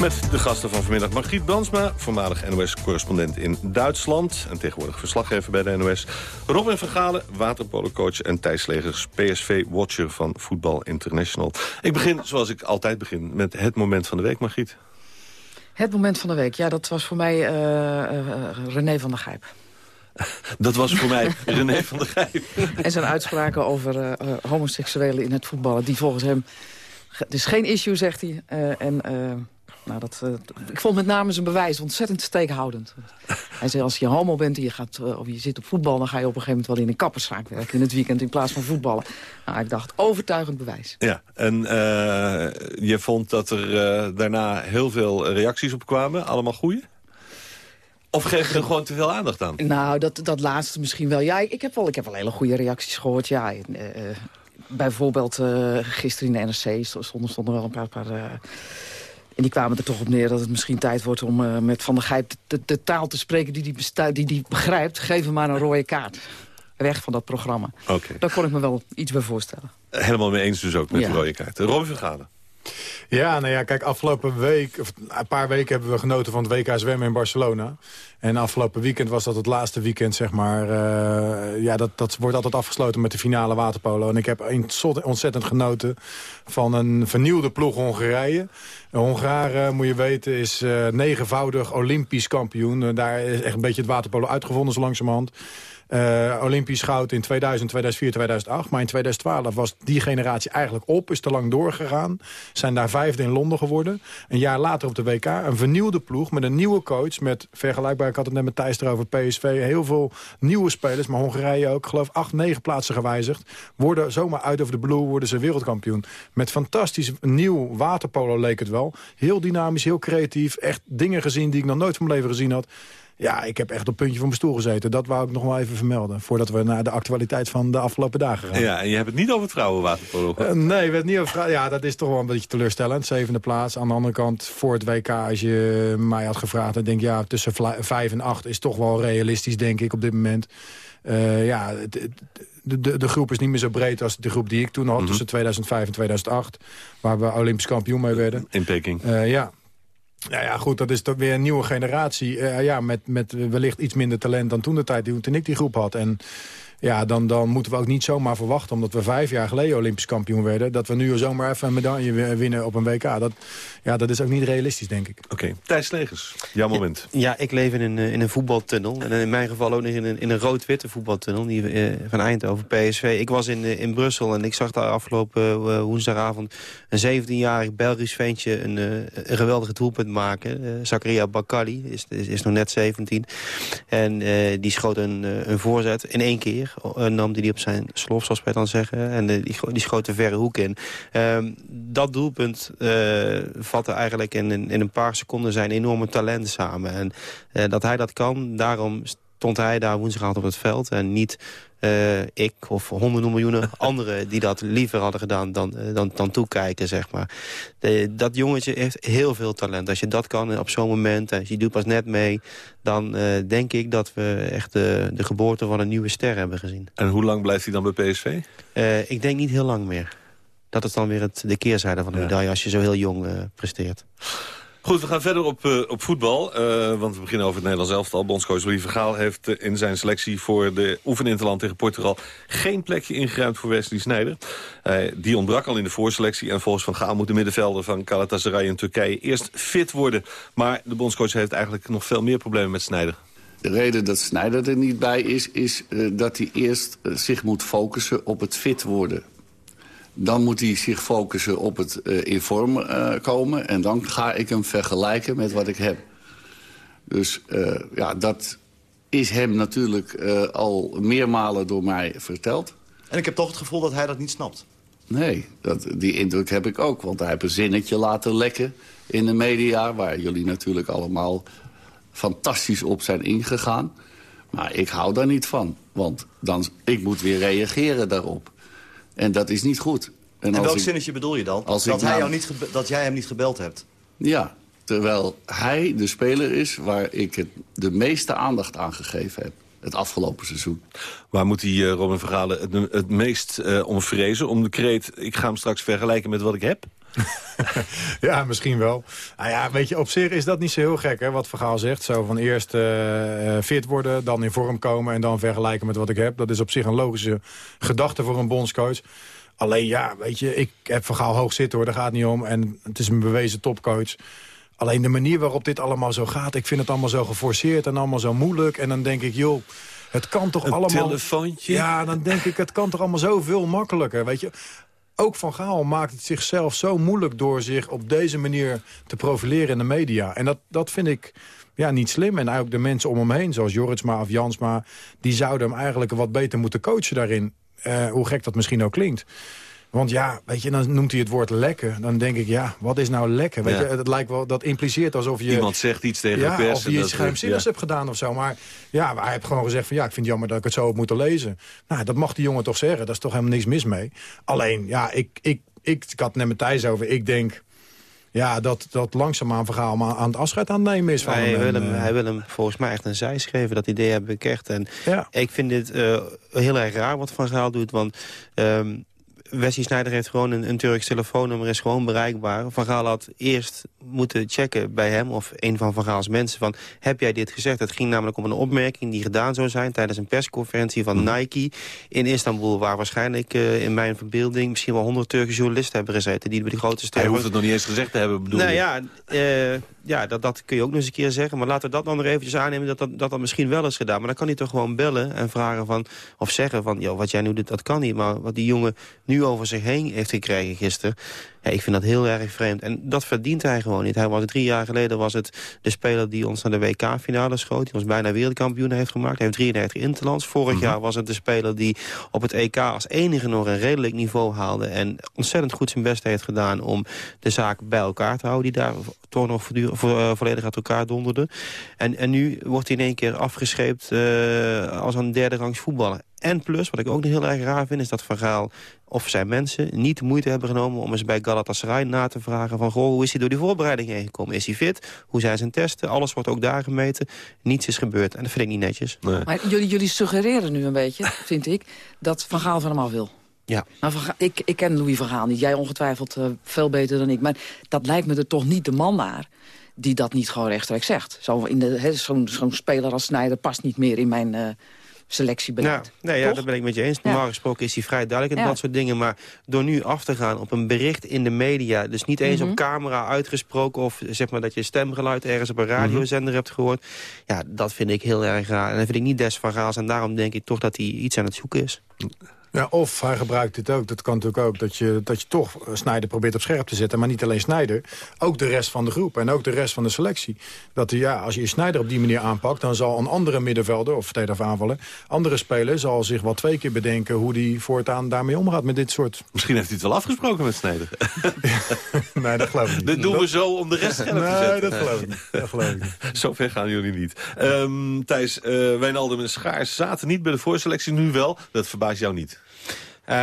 Met de gasten van vanmiddag Margriet Bransma, voormalig NOS-correspondent in Duitsland... en tegenwoordig verslaggever bij de NOS. Robin van Galen, waterpolocoach en Thijs Legers, PSV-watcher van Voetbal International. Ik begin, zoals ik altijd begin, met het moment van de week, Margriet. Het moment van de week, ja, dat was voor mij uh, uh, René van der Gijp. Dat was voor mij René van der Gijp. En zijn uitspraken over uh, homoseksuelen in het voetballen... die volgens hem... Het is geen issue, zegt hij. en nou, dat, uh, ik vond met name zijn bewijs ontzettend steekhoudend. Hij zei, als je homo bent en je, gaat, uh, of je zit op voetbal... dan ga je op een gegeven moment wel in een kapperszaak werken in het weekend... in plaats van voetballen. Nou, ik dacht, overtuigend bewijs. Ja, en uh, je vond dat er daarna heel veel reacties op kwamen. Allemaal goeie? Of geef je er gewoon te veel aandacht aan? Nou, dat, dat laatste misschien wel. Ja, ik heb wel, ik heb wel hele goede reacties gehoord. Ja, bijvoorbeeld gisteren in de NRC stonden, stonden wel een paar... paar en die kwamen er toch op neer dat het misschien tijd wordt om uh, met Van der Gijp de, de, taal te spreken die die, die die begrijpt. Geef hem maar een rode kaart. Weg van dat programma. Okay. Daar kon ik me wel iets bij voorstellen. Helemaal mee eens dus ook met ja. de rode kaart. Robin Vergade. Ja, nou ja, kijk, afgelopen week, of een paar weken hebben we genoten van het WK zwemmen in Barcelona. En afgelopen weekend was dat het laatste weekend, zeg maar. Uh, ja, dat, dat wordt altijd afgesloten met de finale waterpolo. En ik heb ontzettend genoten van een vernieuwde ploeg Hongarije. Hongaren, moet je weten, is uh, negenvoudig Olympisch kampioen. Daar is echt een beetje het waterpolo uitgevonden, zo langzamerhand. Uh, Olympisch goud in 2000, 2004, 2008. Maar in 2012 was die generatie eigenlijk op. Is te lang doorgegaan. Zijn daar vijfde in Londen geworden. Een jaar later op de WK. Een vernieuwde ploeg met een nieuwe coach. Met vergelijkbaar, ik had het net met Thijs erover, PSV. Heel veel nieuwe spelers. Maar Hongarije ook. Geloof acht, negen plaatsen gewijzigd. Worden zomaar uit over de blue worden ze wereldkampioen. Met fantastisch nieuw waterpolo leek het wel. Heel dynamisch, heel creatief. Echt dingen gezien die ik nog nooit van mijn leven gezien had. Ja, ik heb echt op puntje van mijn stoel gezeten. Dat wou ik nog wel even vermelden. Voordat we naar de actualiteit van de afgelopen dagen gaan. Ja, en je hebt het niet over het vrouwenwaterpolo uh, Nee, we hebben het niet over vrouwen. Ja, dat is toch wel een beetje teleurstellend. Zevende plaats. Aan de andere kant, voor het WK, als je mij had gevraagd... dan denk ik, ja, tussen vijf en acht is toch wel realistisch, denk ik, op dit moment. Uh, ja, de, de, de, groep is niet meer zo breed als de groep die ik toen had... Mm -hmm. tussen 2005 en 2008. Waar we Olympisch kampioen mee werden. In Peking. Uh, ja, nou ja, goed, dat is toch weer een nieuwe generatie. Uh, ja, met, met wellicht iets minder talent dan toen de tijd toen ik die groep had. En ja, dan, dan moeten we ook niet zomaar verwachten... omdat we vijf jaar geleden Olympisch kampioen werden... dat we nu zomaar even een medaille winnen op een WK. Dat, ja, dat is ook niet realistisch, denk ik. Oké, okay. Thijs Legers, jouw moment. Ja, ja, ik leef in een, in een voetbaltunnel. En in mijn geval ook nog in een, in een rood-witte voetbaltunnel... Die, eh, van Eindhoven, PSV. Ik was in, in Brussel en ik zag daar afgelopen uh, woensdagavond... een 17-jarig Belgisch ventje een, uh, een geweldige doelpunt maken. Uh, Zakaria Bakali is, is, is, nog net 17. En die schoot een, een voorzet in één keer. Uh, nam die, op zijn slof, zoals wij dan zeggen. En uh, die, die schoot verre hoek in. Uh, dat doelpunt uh, vatte eigenlijk in, in, in, een paar seconden zijn enorme talenten samen. En dat hij dat kan, daarom stond hij daar woensdagavond op het veld. En niet uh, ik of honderden miljoenen anderen die dat liever hadden gedaan dan, uh, dan, dan toekijken, zeg maar. De, dat jongetje heeft heel veel talent. Als je dat kan op zo'n moment, en je doet pas net mee... dan uh, denk ik dat we echt de, de geboorte van een nieuwe ster hebben gezien. En hoe lang blijft hij dan bij PSV? ik denk niet heel lang meer. Dat is dan weer het, de keerzijde van de medaille als je zo heel jong presteert. Goed, we gaan verder op, uh, op voetbal. Uh, want we beginnen over het Nederlands elftal. Bondscoach Louis Vergaal heeft uh, in zijn selectie voor de oefeninterland tegen Portugal... geen plekje ingeruimd voor Wesley Sneijder. die ontbrak al in de voorselectie. En volgens Van Gaal moet de middenvelder van Galatasaray in Turkije eerst fit worden. Maar de bondscoach heeft eigenlijk nog veel meer problemen met Sneijder. De reden dat Sneijder er niet bij is, is dat hij eerst zich moet focussen op het fit worden. Dan moet hij zich focussen op het uh, in vorm uh, komen. En dan ga ik hem vergelijken met wat ik heb. Dus uh, ja, dat is hem natuurlijk al meermalen door mij verteld. En ik heb toch het gevoel dat hij dat niet snapt. Nee, dat, die indruk heb ik ook. Want hij heeft een zinnetje laten lekken in de media... waar jullie natuurlijk allemaal fantastisch op zijn ingegaan. Maar ik hou daar niet van. Want dan, ik moet weer reageren daarop. En dat is niet goed. En, en welk ik, zinnetje bedoel je dan? Dat, hij nou, jou niet dat jij hem niet gebeld hebt? Ja, terwijl hij de speler is waar ik het de meeste aandacht aan gegeven heb. Het afgelopen seizoen. Waar moet hij, uh, Robin Verhalen, het, het meest uh, om vrezen? Om de kreet, ik ga hem straks vergelijken met wat ik heb? ja, misschien wel. Nou ja, weet je, op zich is dat niet zo heel gek, hè, wat Vergaal zegt. Zo van eerst uh, fit worden, dan in vorm komen en dan vergelijken met wat ik heb. Dat is op zich een logische gedachte voor een bondscoach. Alleen ja, weet je, ik heb Vergaal hoog zitten hoor, daar gaat het niet om. En het is een bewezen topcoach. Alleen de manier waarop dit allemaal zo gaat... ik vind het allemaal zo geforceerd en allemaal zo moeilijk. En dan denk ik, joh, het kan toch een allemaal... telefoontje? Ja, dan denk ik, het kan toch allemaal zoveel makkelijker, weet je. Ook Van Gaal maakt het zichzelf zo moeilijk... door zich op deze manier te profileren in de media. En dat, dat vind ik ja, niet slim. En ook de mensen om hem heen, zoals Joritsma of Jansma... die zouden hem eigenlijk wat beter moeten coachen daarin. Uh, hoe gek dat misschien ook klinkt. Want ja, weet je, dan noemt hij het woord lekker. Dan denk ik, ja, wat is nou lekker? Weet je, het lijkt wel, dat impliceert alsof je... Iemand zegt iets tegen ja, de pers. of je iets geheimzinnigs ja. hebt gedaan of zo. Maar ja, hij heeft gewoon gezegd van, ja, ik vind het jammer dat ik het zo heb moeten lezen. Nou, dat mag die jongen toch zeggen. Daar is toch helemaal niks mis mee. Alleen, ja, ik, ik, ik, ik had net met Thijs over. Ik denk, ja, dat, dat langzaamaan verhaal maar aan het afscheid aan het nemen is van hij hem. Wil hem uh, hij wil hem volgens mij echt een zijs geven. Dat idee heb ik echt. En ja. ik vind dit uh, heel erg raar wat Van Gaal doet. Want um, Wesley Sneijder heeft gewoon een, een Turks telefoonnummer, is gewoon bereikbaar. Van Gaal had eerst moeten checken bij hem of een van Van Gaals mensen van... heb jij dit gezegd? Het ging namelijk om een opmerking die gedaan zou zijn... tijdens een persconferentie van Nike in Istanbul... waar waarschijnlijk uh, in mijn verbeelding misschien wel honderd Turkse journalisten hebben gezeten... die bij de grote sterren... Hij hoeft het nog niet eens gezegd te hebben, bedoel nou, ja, uh, ja dat, dat kun je ook nog eens een keer zeggen. Maar laten we dat dan nog eventjes aannemen dat dat, dat misschien wel is gedaan. Maar dan kan hij toch gewoon bellen en vragen van... of zeggen van, joh, wat jij nu doet, dat kan niet. Maar wat die jongen nu over zich heen heeft gekregen gisteren... Ja, ik vind dat heel erg vreemd. En dat verdient hij gewoon niet. Hij was drie jaar geleden was het de speler die ons naar de WK-finale schoot. Die ons bijna wereldkampioen heeft gemaakt. Hij heeft 33 interlands. Vorig mm -hmm. jaar was het de speler die op het EK als enige nog een redelijk niveau haalde. En ontzettend goed zijn best heeft gedaan om de zaak bij elkaar te houden. Die daar toch nog vo vo volledig uit elkaar donderde. En, en nu wordt hij in één keer afgescheept uh, als een derde rangs voetballer. En plus, wat ik ook nog heel erg raar vind... is dat Van Gaal of zijn mensen niet de moeite hebben genomen... om eens bij Galatasaray na te vragen van... Goh, hoe is hij door die voorbereiding heen gekomen? Is hij fit? Hoe zijn zijn testen? Alles wordt ook daar gemeten. Niets is gebeurd. En dat vind ik niet netjes. Nee. Maar jullie, jullie suggereren nu een beetje, vind ik... dat Van Gaal van hem af wil. Ja. Maar van, ik, ik ken Louis van Gaal niet. Jij ongetwijfeld uh, veel beter dan ik. Maar dat lijkt me er toch niet de man naar die dat niet gewoon rechtstreeks zegt. Zo'n zo zo speler als Snijder past niet meer in mijn... Uh, selectiebeleid. Nou, nee, ja, dat ben ik met je eens. Normaal ja. gesproken is hij vrij duidelijk in ja. dat soort dingen. Maar door nu af te gaan op een bericht in de media... dus niet eens mm -hmm. op camera uitgesproken... of zeg maar dat je stemgeluid ergens op een radiozender mm -hmm. hebt gehoord... ja, dat vind ik heel erg raar. En dat vind ik niet des van Gaals. En daarom denk ik toch dat hij iets aan het zoeken is. Ja, of hij gebruikt dit ook. Dat kan natuurlijk ook dat je, dat je toch Snijder probeert op scherp te zetten. Maar niet alleen Snijder, ook de rest van de groep. En ook de rest van de selectie. Dat ja, als je Snijder op die manier aanpakt... dan zal een andere middenvelder, of verdedigd aanvallen... andere speler zal zich wel twee keer bedenken... hoe die voortaan daarmee omgaat met dit soort... Misschien heeft hij het wel afgesproken met Snijder. nee, dat geloof ik niet. Dat doen we zo om de rest scherp nee, te zetten. dat geloof ik niet. Dat geloof ik niet. Zover gaan jullie niet. Um, Thijs, uh, Wijnaldum en Schaars zaten niet bij de voorselectie, nu wel. Dat verbaast jou niet. Uh,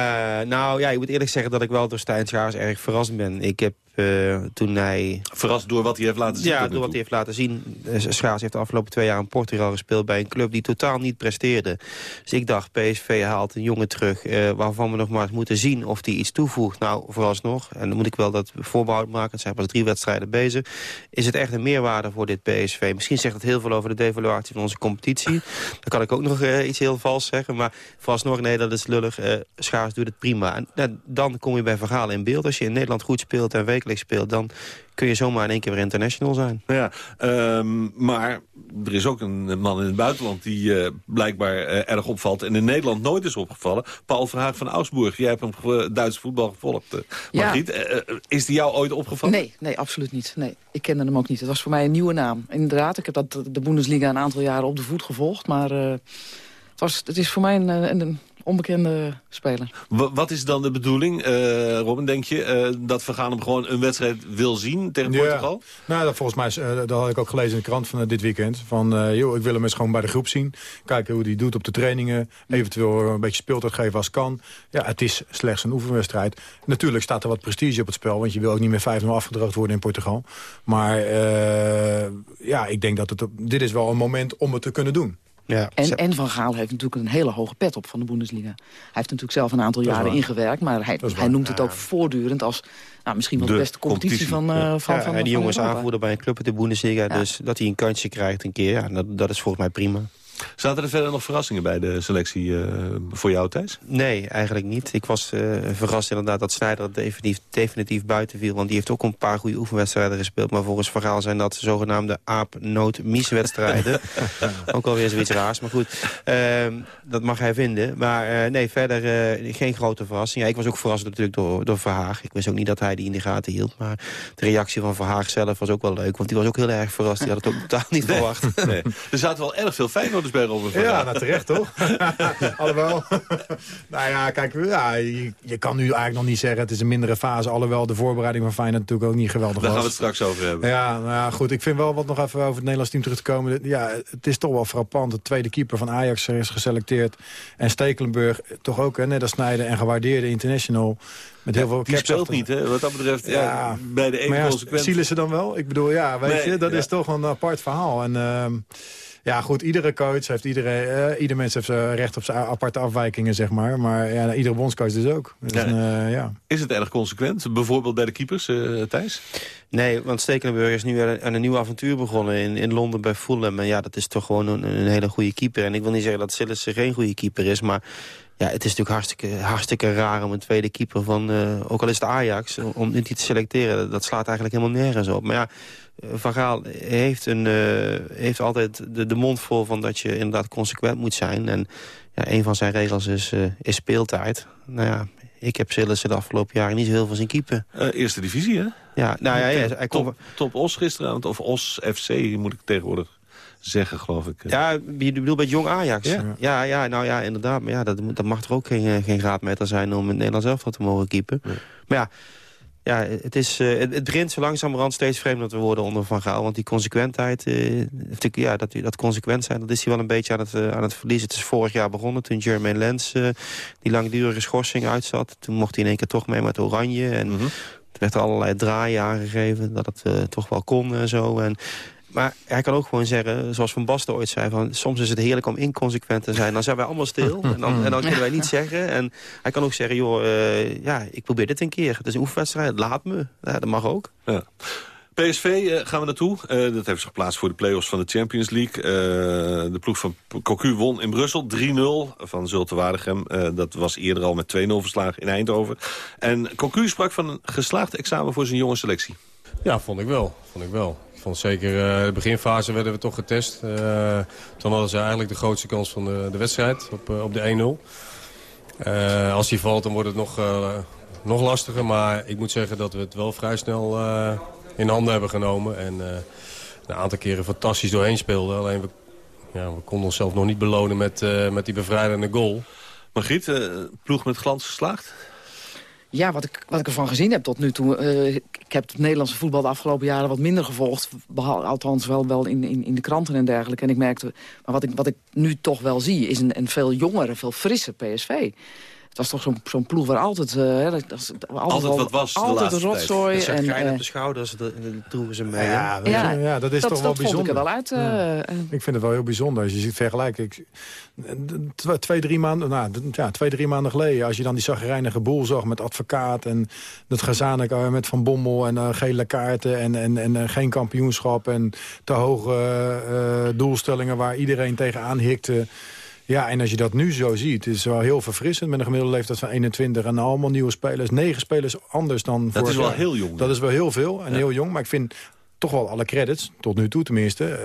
nou ja, ik moet eerlijk zeggen dat ik wel door Stijn Schaars erg verrast ben. Ik heb uh, toen hij... Verrast door wat hij heeft laten zien? Ja, door wat hij heeft laten zien. Schaars heeft de afgelopen twee jaar in Portugal gespeeld... bij een club die totaal niet presteerde. Dus ik dacht, PSV haalt een jongen terug... Uh, waarvan we nog maar eens moeten zien of hij iets toevoegt. Nou, vooralsnog, en dan moet ik wel dat voorbehoud maken... het zijn pas drie wedstrijden bezig... is het echt een meerwaarde voor dit PSV. Misschien zegt het heel veel over de devaluatie van onze competitie. Dan kan ik ook nog uh, iets heel vals zeggen. Maar vooralsnog, nee, dat is lullig. Schaars doet het prima. En dan kom je bij verhalen in beeld. Als je in Nederland goed speelt en speelt... dan kun je zomaar in één keer weer international zijn. Ja, um, maar er is ook een man in het buitenland die uh, blijkbaar uh, erg opvalt... en in Nederland nooit is opgevallen. Paul Verhaag van Augsburg. Jij hebt hem uh, Duits voetbal gevolgd, Margriet. Ja. is die jou ooit opgevallen? Nee, nee, absoluut niet. Nee, ik kende hem ook niet. Het was voor mij een nieuwe naam. Inderdaad, ik heb dat, de Bundesliga een aantal jaren op de voet gevolgd... maar het, was, het is voor mij een, een onbekende speler. W wat is dan de bedoeling, uh, Robin, denk je? Uh, dat Vergaan hem gewoon een wedstrijd wil zien tegen ja. Portugal? Nou, dat, volgens mij, uh, dat had ik ook gelezen in de krant van dit weekend. Van, joh, ik wil hem eens gewoon bij de groep zien. Kijken hoe hij doet op de trainingen. Eventueel een beetje speeltijd geven als kan. Ja, het is slechts een oefenwedstrijd. Natuurlijk staat er wat prestige op het spel. Want je wil ook niet meer 5-0 afgedroogd worden in Portugal. Maar ja, ik denk dat het, dit is wel een moment om het te kunnen doen. Ja, en, en Van Gaal heeft natuurlijk een hele hoge pet op van de Bundesliga. Hij heeft natuurlijk zelf een aantal jaren ingewerkt... maar hij, hij noemt het ook voortdurend als nou, misschien wel de, beste competitie, van, uh, van, ja, van, En die jongens aanvoerder bij een club in de Bundesliga. Dus dat hij een kansje krijgt een keer, ja, dat, dat is volgens mij prima. Zaten er verder nog verrassingen bij de selectie uh, voor jou, Thijs? Nee, eigenlijk niet. Ik was uh, verrast inderdaad dat Sneijder definitief, definitief buiten viel. Want die heeft ook een paar goede oefenwedstrijden gespeeld. Maar volgens Verhaal zijn dat zogenaamde aap-nood-mies-wedstrijden. ook alweer zoiets raars. Maar goed, uh, dat mag hij vinden. Maar uh, nee, verder geen grote verrassing. Ja, ik was ook verrast natuurlijk door, door Verhaag. Ik wist ook niet dat hij die in de gaten hield. Maar de reactie van Verhaag zelf was ook wel leuk. Want die was ook heel erg verrast. Die had het ook totaal niet nee, verwacht. Nee. Er zaten wel erg veel Feyenoord bij Robert van Ja, nou, terecht toch? alhoewel. nou ja, kijk, ja, je, je, kan nu eigenlijk nog niet zeggen... het is een mindere fase. Alhoewel de voorbereiding van Feyenoord natuurlijk ook niet geweldig Daar was. gaan we het straks over hebben. Ja, nou ja, goed. Ik vind wel wat nog even over het Nederlands team terug te komen. Ja, het is toch wel frappant. De tweede keeper van Ajax is geselecteerd. En Stekelenburg toch ook, hè, net als Snijden en gewaardeerde international... Met heel ja, veel die speelt niet, hè? Wat dat betreft, ja, ja bij de ene ja, consequent... Zielen ze dan wel? Ik bedoel, ja, weet nee, je, dat ja. is toch een apart verhaal. En... Uh, ja, goed, iedere coach heeft iedere, uh, ieder mens heeft recht op zijn aparte afwijkingen, zeg maar. Maar ja, iedere bondscoach dus ook. Dus, ja. uh, ja. Is het erg consequent? Bijvoorbeeld bij de keepers, Thijs? Nee, want Stekelenburg is nu aan een nieuw avontuur begonnen in, in Londen bij Fulham. En ja, dat is toch gewoon een, een hele goede keeper. En ik wil niet zeggen dat Sillissen geen goede keeper is, maar... Ja, het is natuurlijk hartstikke, hartstikke raar om een tweede keeper van, uh, ook al is het Ajax, om niet te selecteren. Dat slaat eigenlijk helemaal nergens op. Maar ja, Van Gaal heeft, een, uh, heeft altijd de, de mond vol van dat je inderdaad consequent moet zijn. En ja, een van zijn regels is, uh, is speeltijd. Nou ja, ik heb Sillissen de afgelopen jaren niet zo heel veel zien keeper. Uh, eerste divisie, hè? Ja, nou ja, ja hij top, top Os gisteravond, of Os FC moet ik tegenwoordig zeggen, geloof ik. Ja, je bedoelt bij Jong Ajax? Ja. ja, ja, nou ja, inderdaad. Maar ja, dat, dat mag er ook geen, geen graadmeter zijn om het Nederlands elftal te mogen keepen. Ja. Maar ja, ja, het, is, uh, het, begint zo langzamerhand steeds vreemder te worden onder Van Gaal. Want die consequentheid, uh, ja, dat, dat consequent zijn, dat is hij wel een beetje aan het, uh, aan het verliezen. Het is vorig jaar begonnen toen Jermaine Lens die langdurige schorsing uitzat. Toen mocht hij in één keer toch mee met Oranje. En mm -hmm. er werd allerlei draaien aangegeven dat het toch wel kon en zo. En maar hij kan ook gewoon zeggen, zoals Van Basten ooit zei... Van, soms is het heerlijk om inconsequent te zijn. Dan zijn wij allemaal stil en dan, en dan kunnen wij niet zeggen. En hij kan ook zeggen, joh, uh, ja, ik probeer dit een keer. Het is een oefenwedstrijd, laat me. Ja, dat mag ook. Ja. PSV uh, gaan we naartoe. Uh, dat heeft zich geplaatst voor de play-offs van de Champions League. Uh, de ploeg van Cocu won in Brussel 3-0 van Zulte Waregem. dat was eerder al met 2-0 verslagen in Eindhoven. En Cocu sprak van een geslaagd examen voor zijn jonge selectie. Ja, vond ik wel. Vond ik wel. Zeker uh, de beginfase werden we toch getest. Uh, toen hadden ze eigenlijk de grootste kans van de, de wedstrijd op, uh, op de 1-0. als die valt dan wordt het nog, nog lastiger. Maar ik moet zeggen dat we het wel vrij snel in handen hebben genomen. En een aantal keren fantastisch doorheen speelden. Alleen we, ja, we konden onszelf nog niet belonen met, met die bevrijdende goal. Margriet, ploeg met glans geslaagd? Ja, wat ik, wat ik ervan gezien heb tot nu toe... Uh, ik heb het Nederlandse voetbal de afgelopen jaren wat minder gevolgd. Althans wel, wel in, in, in de kranten en dergelijke. En ik merkte, maar wat ik, wat ik nu toch wel zie... is een, een veel jongere, veel frisse PSV. Het was toch zo'n zo'n ploeg waar altijd... Uh, dat, dat, altijd, altijd al, wat was Altijd een rotzooi. En, en, uh, op de schouders, dat droegen ze mee. Ja, ja, ja, dat is dat, toch wel dat bijzonder. Vond ik er wel uit. Uh, ja. Ik vind het wel heel bijzonder. Als je ziet vergelijken... Ik, twee, drie maanden, nou, ja, twee, drie maanden geleden... als je dan die zagrijnige boel zag met advocaat... en dat gezanik met Van Bommel en uh, gele kaarten... en, en, en uh, geen kampioenschap en te hoge uh, doelstellingen... waar iedereen tegenaan hikte... Ja, en als je dat nu zo ziet, is het wel heel verfrissend... met een gemiddelde leeftijd van 21 en allemaal nieuwe spelers. Negen spelers anders dan Dat is wel jaar. heel jong. Dat is wel heel veel en ja. heel jong. Maar ik vind toch wel alle credits, tot nu toe tenminste,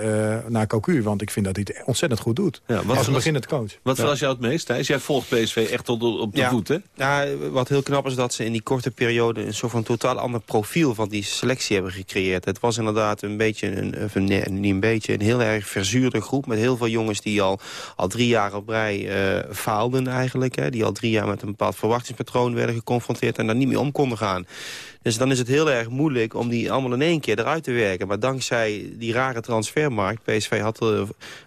uh, naar Cocu. Want ik vind dat hij het ontzettend goed doet. Ja, wat als een beginnend coach. Wat verras jou het meest, Thijs? Jij volgt PSV echt tot op de ja. voet, hè? Ja, wat heel knap is dat ze in die korte periode... een soort van totaal ander profiel van die selectie hebben gecreëerd. Het was inderdaad een beetje, een, of nee, niet een beetje... een heel erg verzuurde groep met heel veel jongens... die al, al drie jaar op rij uh, faalden eigenlijk. Hè, die al drie jaar met een bepaald verwachtingspatroon werden geconfronteerd... en daar niet mee om konden gaan. Dus dan is het heel erg moeilijk om die allemaal in één keer eruit te werken. Maar dankzij die rare transfermarkt, PSV had,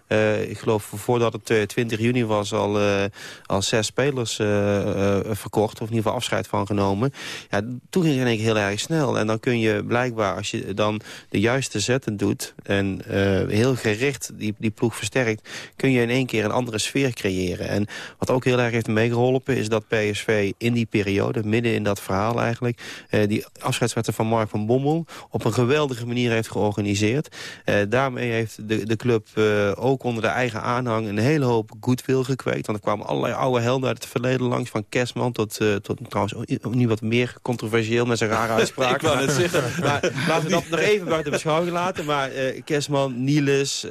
uh, ik geloof voordat het 20 juni was, al, al zes spelers verkocht. Of in ieder geval afscheid van genomen. Ja, toen ging het in één keer heel erg snel. En dan kun je blijkbaar, als je dan de juiste zetten doet... en heel gericht die, die ploeg versterkt... kun je in één keer een andere sfeer creëren. En wat ook heel erg heeft meegeholpen... is dat PSV in die periode, midden in dat verhaal eigenlijk... Uh, afscheidswetten van Mark van Bommel... op een geweldige manier heeft georganiseerd. Uh, daarmee heeft de, de club uh, ook onder de eigen aanhang... een hele hoop goodwill gekweekt. Want er kwamen allerlei oude helden uit het verleden langs... van Kerstman tot, tot trouwens nu wat meer controversieel... met zijn rare uitspraak. Ik wou zeggen. Maar, laten we dat nog even buiten beschouwing laten. Maar Kerstman, Niels,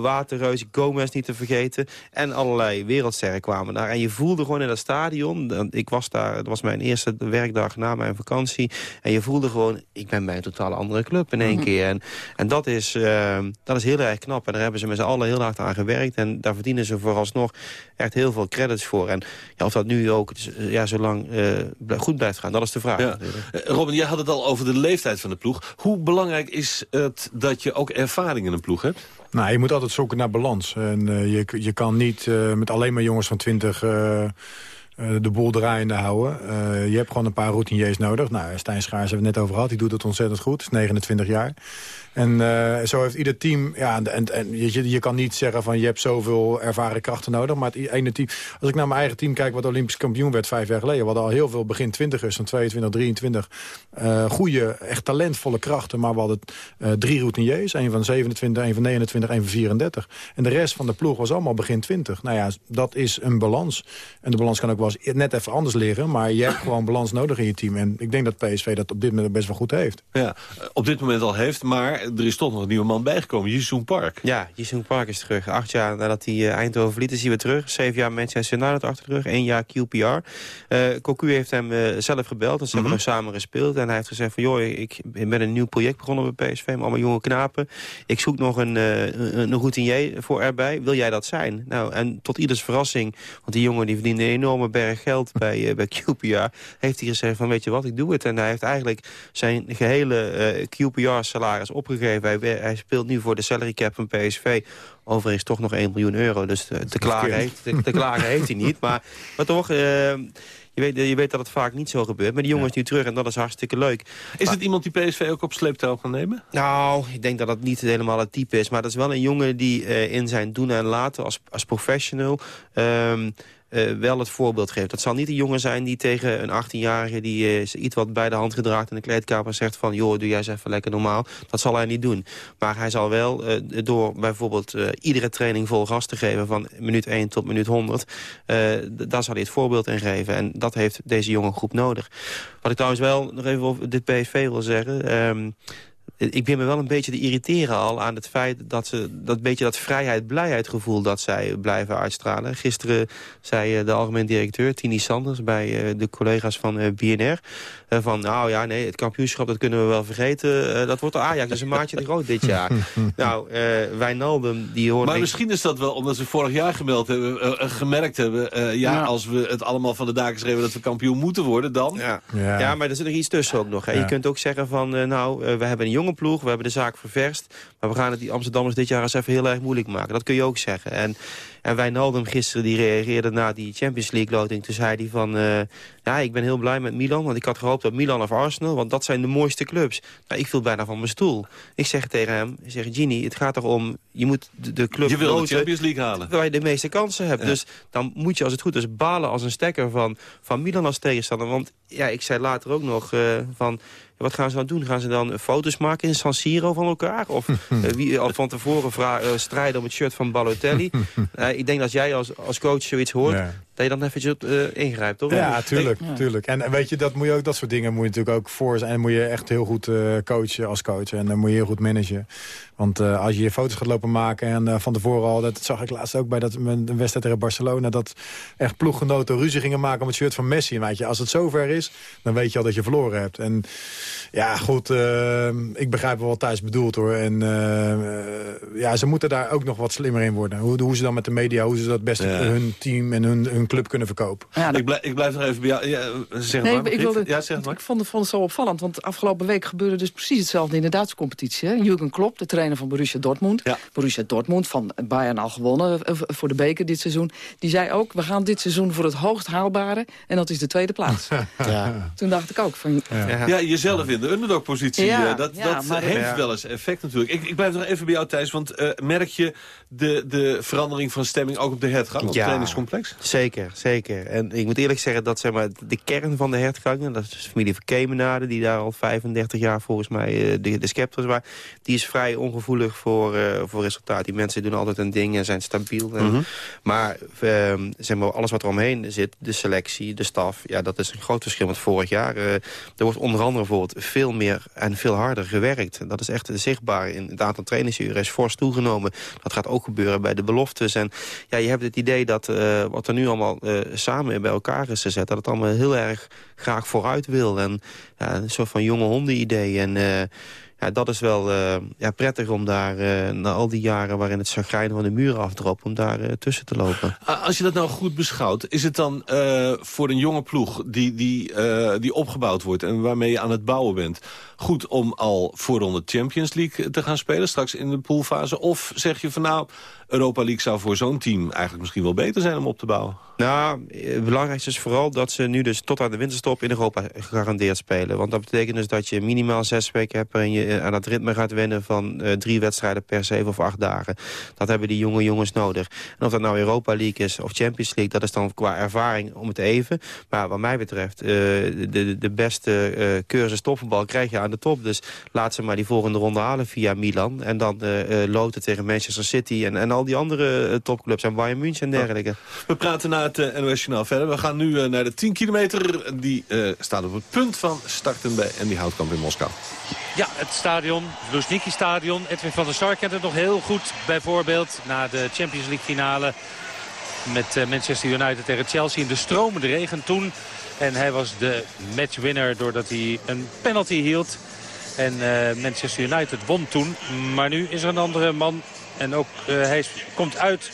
Waterreus, Gomez niet te vergeten... en allerlei wereldsterren kwamen daar. En je voelde gewoon in dat stadion... ik was daar, dat was mijn eerste werkdag na mijn vakantie... en je voelde gewoon, ik ben bij een totaal andere club in één mhm. keer. En, en dat, is, uh, dat is heel erg knap. En daar hebben ze met z'n allen heel hard aan gewerkt. En daar verdienen ze vooralsnog echt heel veel credits voor. En ja, of dat nu ook ja, zo lang uh, goed blijft gaan, dat is de vraag. Ja. Uh, Robin, jij had het al over de leeftijd van de ploeg. Hoe belangrijk is het dat je ook ervaring in een ploeg hebt? Nou, je moet altijd zoeken naar balans. En uh, je, je kan niet uh, met alleen maar jongens van 20 uh, de boel draaiende houden. je hebt gewoon een paar routiniers nodig. Nou, Stijn Schaars hebben we het net over gehad. Die doet het ontzettend goed. Is 29 jaar. En uh, zo heeft ieder team... Ja, en, en je, je kan niet zeggen van je hebt zoveel ervaren krachten nodig. Maar het ene team... Als ik naar mijn eigen team kijk wat Olympisch kampioen werd vijf jaar geleden. We hadden al heel veel begin twintigers van 22, 23. Uh, goede, echt talentvolle krachten. Maar we hadden uh, drie routiniers. Een van 27, een van 29, een van 34. En de rest van de ploeg was allemaal begin 20. Nou ja, dat is een balans. En de balans kan ook wel eens net even anders liggen. Maar je hebt gewoon balans nodig in je team. En ik denk dat PSV dat op dit moment best wel goed heeft. Ja, op dit moment al heeft. Maar er is toch nog een nieuwe man bijgekomen, Jisung Park. Ja, Jisung Park is terug. Acht jaar nadat hij uh, Eindhoven verliet is hij weer terug. Zeven jaar Manchester United achter de rug, één jaar QPR. Uh, eh, Cocu heeft hem uh, zelf gebeld en ze hebben nog samen gespeeld. En hij heeft gezegd van, joh, ik ben een nieuw project begonnen bij PSV... met allemaal jonge knapen. Ik zoek nog een, een, een routinier voor erbij. Wil jij dat zijn? Nou, en tot ieders verrassing, want die jongen die verdiende een enorme berg geld bij, bij QPR... heeft hij gezegd van, weet je wat, ik doe het. En hij heeft eigenlijk zijn gehele QPR-salaris opgegeven hij, hij, speelt nu voor de salary cap van PSV. Overigens toch nog 1 miljoen euro. Dus te, te klagen, heeft, te, klagen heeft hij niet. Maar, maar toch... Uh, je weet, je weet dat het vaak niet zo gebeurt. Maar die jongen is nu terug en dat is hartstikke leuk. Is het iemand die PSV ook op sleeptouw kan nemen? Nou, ik denk dat het niet helemaal het type is. Maar dat is wel een jongen die uh, in zijn doen en laten als, als professional... Um, uh, wel het voorbeeld geeft. Dat zal niet een jongen zijn die tegen een 18-jarige... die uh, iets wat bij de hand gedraagt in de kleedkamer zegt van... joh, doe jij eens even lekker normaal. Dat zal hij niet doen. Maar hij zal wel uh, door bijvoorbeeld iedere training vol gas te geven... van minuut 1 tot minuut 100... daar zal hij het voorbeeld in geven. En dat heeft deze jonge groep nodig. Wat ik trouwens wel nog even over dit PSV wil zeggen... Um, ik ben me wel een beetje te irriteren al aan het feit dat ze dat beetje dat vrijheid, blijheid gevoel dat zij blijven uitstralen. Gisteren zei eh, de algemeen directeur Tini Sanders bij eh, de collega's van eh, BNR van nou ja, nee, het kampioenschap dat kunnen we wel vergeten. dat wordt de Ajax, dus een maatje te groot dit jaar. nou, Wijnaldum, die hoort... Maar misschien is dat wel omdat ze vorig jaar gemeld hebben, gemerkt hebben... ja, als we het allemaal van de daken schreven dat we kampioen moeten worden, dan... Ja, ja. ja maar er zit nog iets tussen ook nog. Hè. Je kunt ook zeggen van, nou, we hebben een jonge ploeg. We hebben de zaak ververst. Maar we gaan het die Amsterdammers dit jaar eens even heel erg moeilijk maken. Dat kun je ook zeggen. En, en Wijnaldum gisteren die reageerde na die Champions League loting. Toen zei hij van, uh, ja, ik ben heel blij met Milan. Want ik had gehoopt op Milan of Arsenal. Want dat zijn de mooiste clubs. Nou, ik viel bijna van mijn stoel. Ik zeg tegen hem, ik zeg, Gini, het gaat erom... Je moet de, de club Je wil de Champions League halen. Waar je de meeste kansen hebt. Dus dan moet je als het goed is balen als een stekker van, van Milan als tegenstander. Want ja, ik zei later ook nog uh, van wat gaan ze dan doen? Gaan ze dan foto's maken in San Siro van elkaar? Of uh, wie al van tevoren uh, strijden om het shirt van Balotelli? Ik denk dat jij als, als coach zoiets hoort... dat je dan eventjes uh, ingrijpt, toch? Ja, tuurlijk. Ja. tuurlijk. En weet je, dat, moet je ook, dat soort dingen moet je natuurlijk ook voor zijn. En moet je echt heel goed coachen als coach. En dan moet je heel goed managen. Want uh, als je je foto's gaat lopen maken en uh, van tevoren al... dat zag ik laatst ook bij dat, een wedstrijd tegen Barcelona... dat echt ploeggenoten ruzie gingen maken om het shirt van Messi. weet je, als het zover is, dan weet je al dat je verloren hebt. En ja, goed, uh, ik begrijp wel wat Thijs bedoelt hoor. En ja, ze moeten daar ook nog wat slimmer in worden. Hoe, hoe ze dan met de media, hoe ze dat beste hun team en hun, hun club kunnen verkopen. Ja, ik, blijf, ik blijf nog even bij jou. Ja, zeg Nee, maar. ik, wilde, ja, zeg maar. ik vond, het- vond het zo opvallend, want afgelopen week gebeurde dus precies hetzelfde in de Duitse competitie. hè. Jurgen Klopp, de trainer van Borussia Dortmund. Borussia Dortmund van Bayern al gewonnen eh, voor de beker dit seizoen. Die zei ook, we gaan dit seizoen voor het hoogst haalbare en dat is de tweede plaats. Ja. Toen dacht ik ook van... Ja. jezelf in de underdog-positie. Ja, eh, dat ja, dat maar- heeft Ja. wel eens effect natuurlijk. Ik, ik blijf nog even bij jou, Thijs. Want eh, merk je de, de verandering van stemming ook op de hertgang, op het trainingscomplex? Zeker, zeker. En ik moet eerlijk zeggen dat zeg maar, de kern van de hertgangen... dat is de familie van Kemenade, die daar al 35 jaar volgens mij eh, de, de scepters waren... die is vrij ongevoelig voor, eh, voor resultaat. Die mensen doen altijd een ding en zijn stabiel. En- Mhm. Maar, ehm, zeg maar alles wat er omheen zit, de selectie, de staf... ja, dat is een groot verschil met vorig jaar. Eh, er wordt onder andere bijvoorbeeld veel meer en veel harder gewerkt. Dat is echt zichtbaar. In het aantal trainingsuren is fors toegenomen. Dat gaat ook gebeuren bij de beloftes. En ja, je hebt het idee dat wat er nu allemaal eh, samen bij elkaar is gezet... dat het allemaal heel erg graag vooruit wil. En ja, een soort van jonge honden-idee. En eh, ja, dat is wel eh, ja, prettig om daar na al die jaren... waarin het chagrijn van de muren afdropt, om daar tussen te lopen. Als je dat nou goed beschouwt, is het dan voor een jonge ploeg die, die, die opgebouwd wordt en waarmee je aan het bouwen bent, goed om al voorronde Champions League te gaan spelen, straks in de poolfase? Of zeg je van nou, Europa League zou voor zo'n team eigenlijk misschien wel beter zijn om op te bouwen? Nou, eh, het belangrijkste is vooral dat ze nu dus tot aan de winterstop in Europa gegarandeerd spelen. Want dat betekent dus dat je minimaal zes weken hebt... en je eh, aan het ritme gaat wennen van eh, drie wedstrijden per zeven of acht dagen. Dat hebben die jonge jongens nodig. En of dat nou Europa League is of Champions League... dat is dan qua ervaring om het even. Maar wat mij betreft, eh, de, de beste eh, cursus topvoetbal krijg je aan de top. Dus laat ze maar die volgende ronde halen via Milan. En dan eh eh, loten tegen Manchester City en, en al die andere eh, topclubs... en Bayern München en dergelijke. We praten na het uh, NOS Journaal verder. We gaan nu uh, naar de 10 kilometer. Die uh, staat op het punt van starten bij Andy Houtkamp in Moskou. Ja, het stadion, Luzhniki stadion. Edwin van der Sar kent het nog heel goed. Bijvoorbeeld na de Champions League finale met Manchester United tegen Chelsea in de stromende regen toen. En hij was de matchwinner doordat hij een penalty hield. En Manchester United won toen. Maar nu is er een andere man. En ook hij komt uit...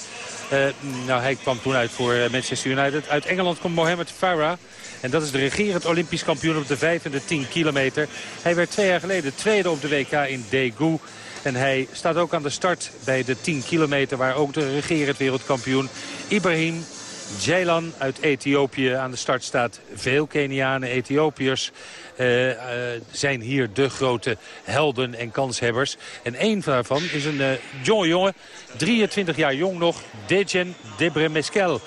Uh, nou, hij kwam toen uit voor Manchester United. Uit Engeland komt Mohamed Farah. En dat is de regerend Olympisch kampioen op de 5 en de 10 kilometer. Hij werd twee jaar geleden tweede op de WK in Daegu. En hij staat ook aan de start bij de 10 kilometer... waar ook de regerend wereldkampioen Ibrahim Jailan uit Ethiopië aan de start staat. Veel Kenianen, Ethiopiërs uh, uh, zijn hier de grote helden en kanshebbers. En één daarvan is een uh, jonge jongen, 23 jaar jong nog, Dejen Debremeskel.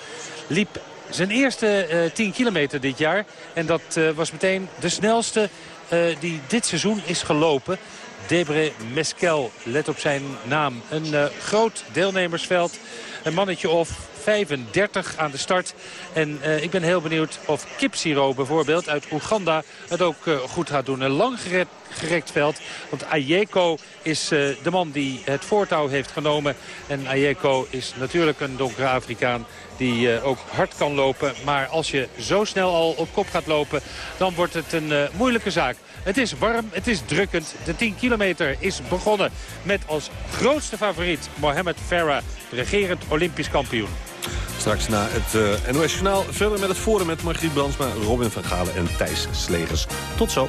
Liep zijn eerste 10 kilometer dit jaar. En dat was meteen de snelste die dit seizoen is gelopen. Debre Meskel, let op zijn naam. Een groot deelnemersveld. Een mannetje of 35 aan de start. En uh, ik ben heel benieuwd of Kipsiro bijvoorbeeld uit Oeganda het ook uh, goed gaat doen. Een lang gerekt, gerekt veld. Want Ayeko is uh, de man die het voortouw heeft genomen. En Ayeko is natuurlijk een donkere Afrikaan die ook hard kan lopen. Maar als je zo snel al op kop gaat lopen, dan wordt het een moeilijke zaak. Het is warm, het is drukkend. De 10 kilometer is begonnen met als grootste favoriet Mohamed Farah, regerend Olympisch kampioen. Straks na het uh, NOS Journaal verder met het forum met Margriet Brandsma, Robin van Galen en Thijs Slegers. Tot zo.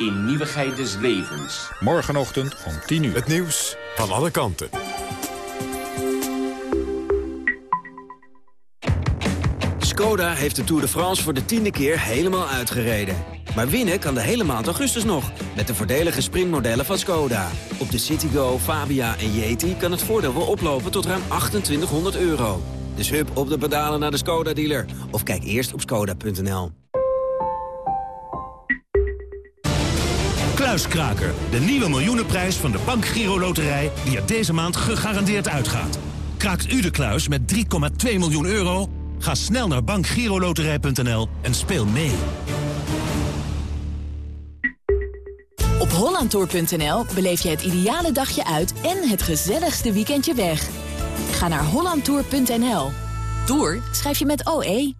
in nieuwigheid des levens. Morgenochtend om 10 uur. Het nieuws van alle kanten. Skoda heeft de Tour de France voor de tiende keer helemaal uitgereden. Maar winnen kan de hele maand augustus nog, met de voordelige sprintmodellen van Skoda. Op de Citigo, Fabia en Yeti kan het voordeel wel oplopen tot ruim 2800 euro. Dus hup op de pedalen naar de Skoda-dealer. Of kijk eerst op skoda.nl. Kluiskraker, de nieuwe miljoenenprijs van de Bank Giro Loterij... die er deze maand gegarandeerd uitgaat. Kraakt u de kluis met 3,2 miljoen euro? Ga snel naar bankgiroloterij.nl en speel mee. Op hollandtour.nl beleef je het ideale dagje uit en het gezelligste weekendje weg. Ga naar hollandtour.nl. Tour schrijf je met OE.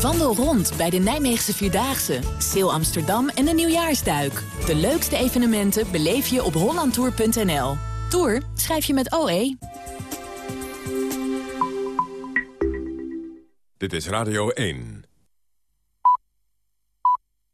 Wandel rond bij de Nijmeegse Vierdaagse, Seel Amsterdam en de Nieuwjaarsduik. De leukste evenementen beleef je op hollandtour.nl. Tour schrijf je met OE. Dit is Radio 1.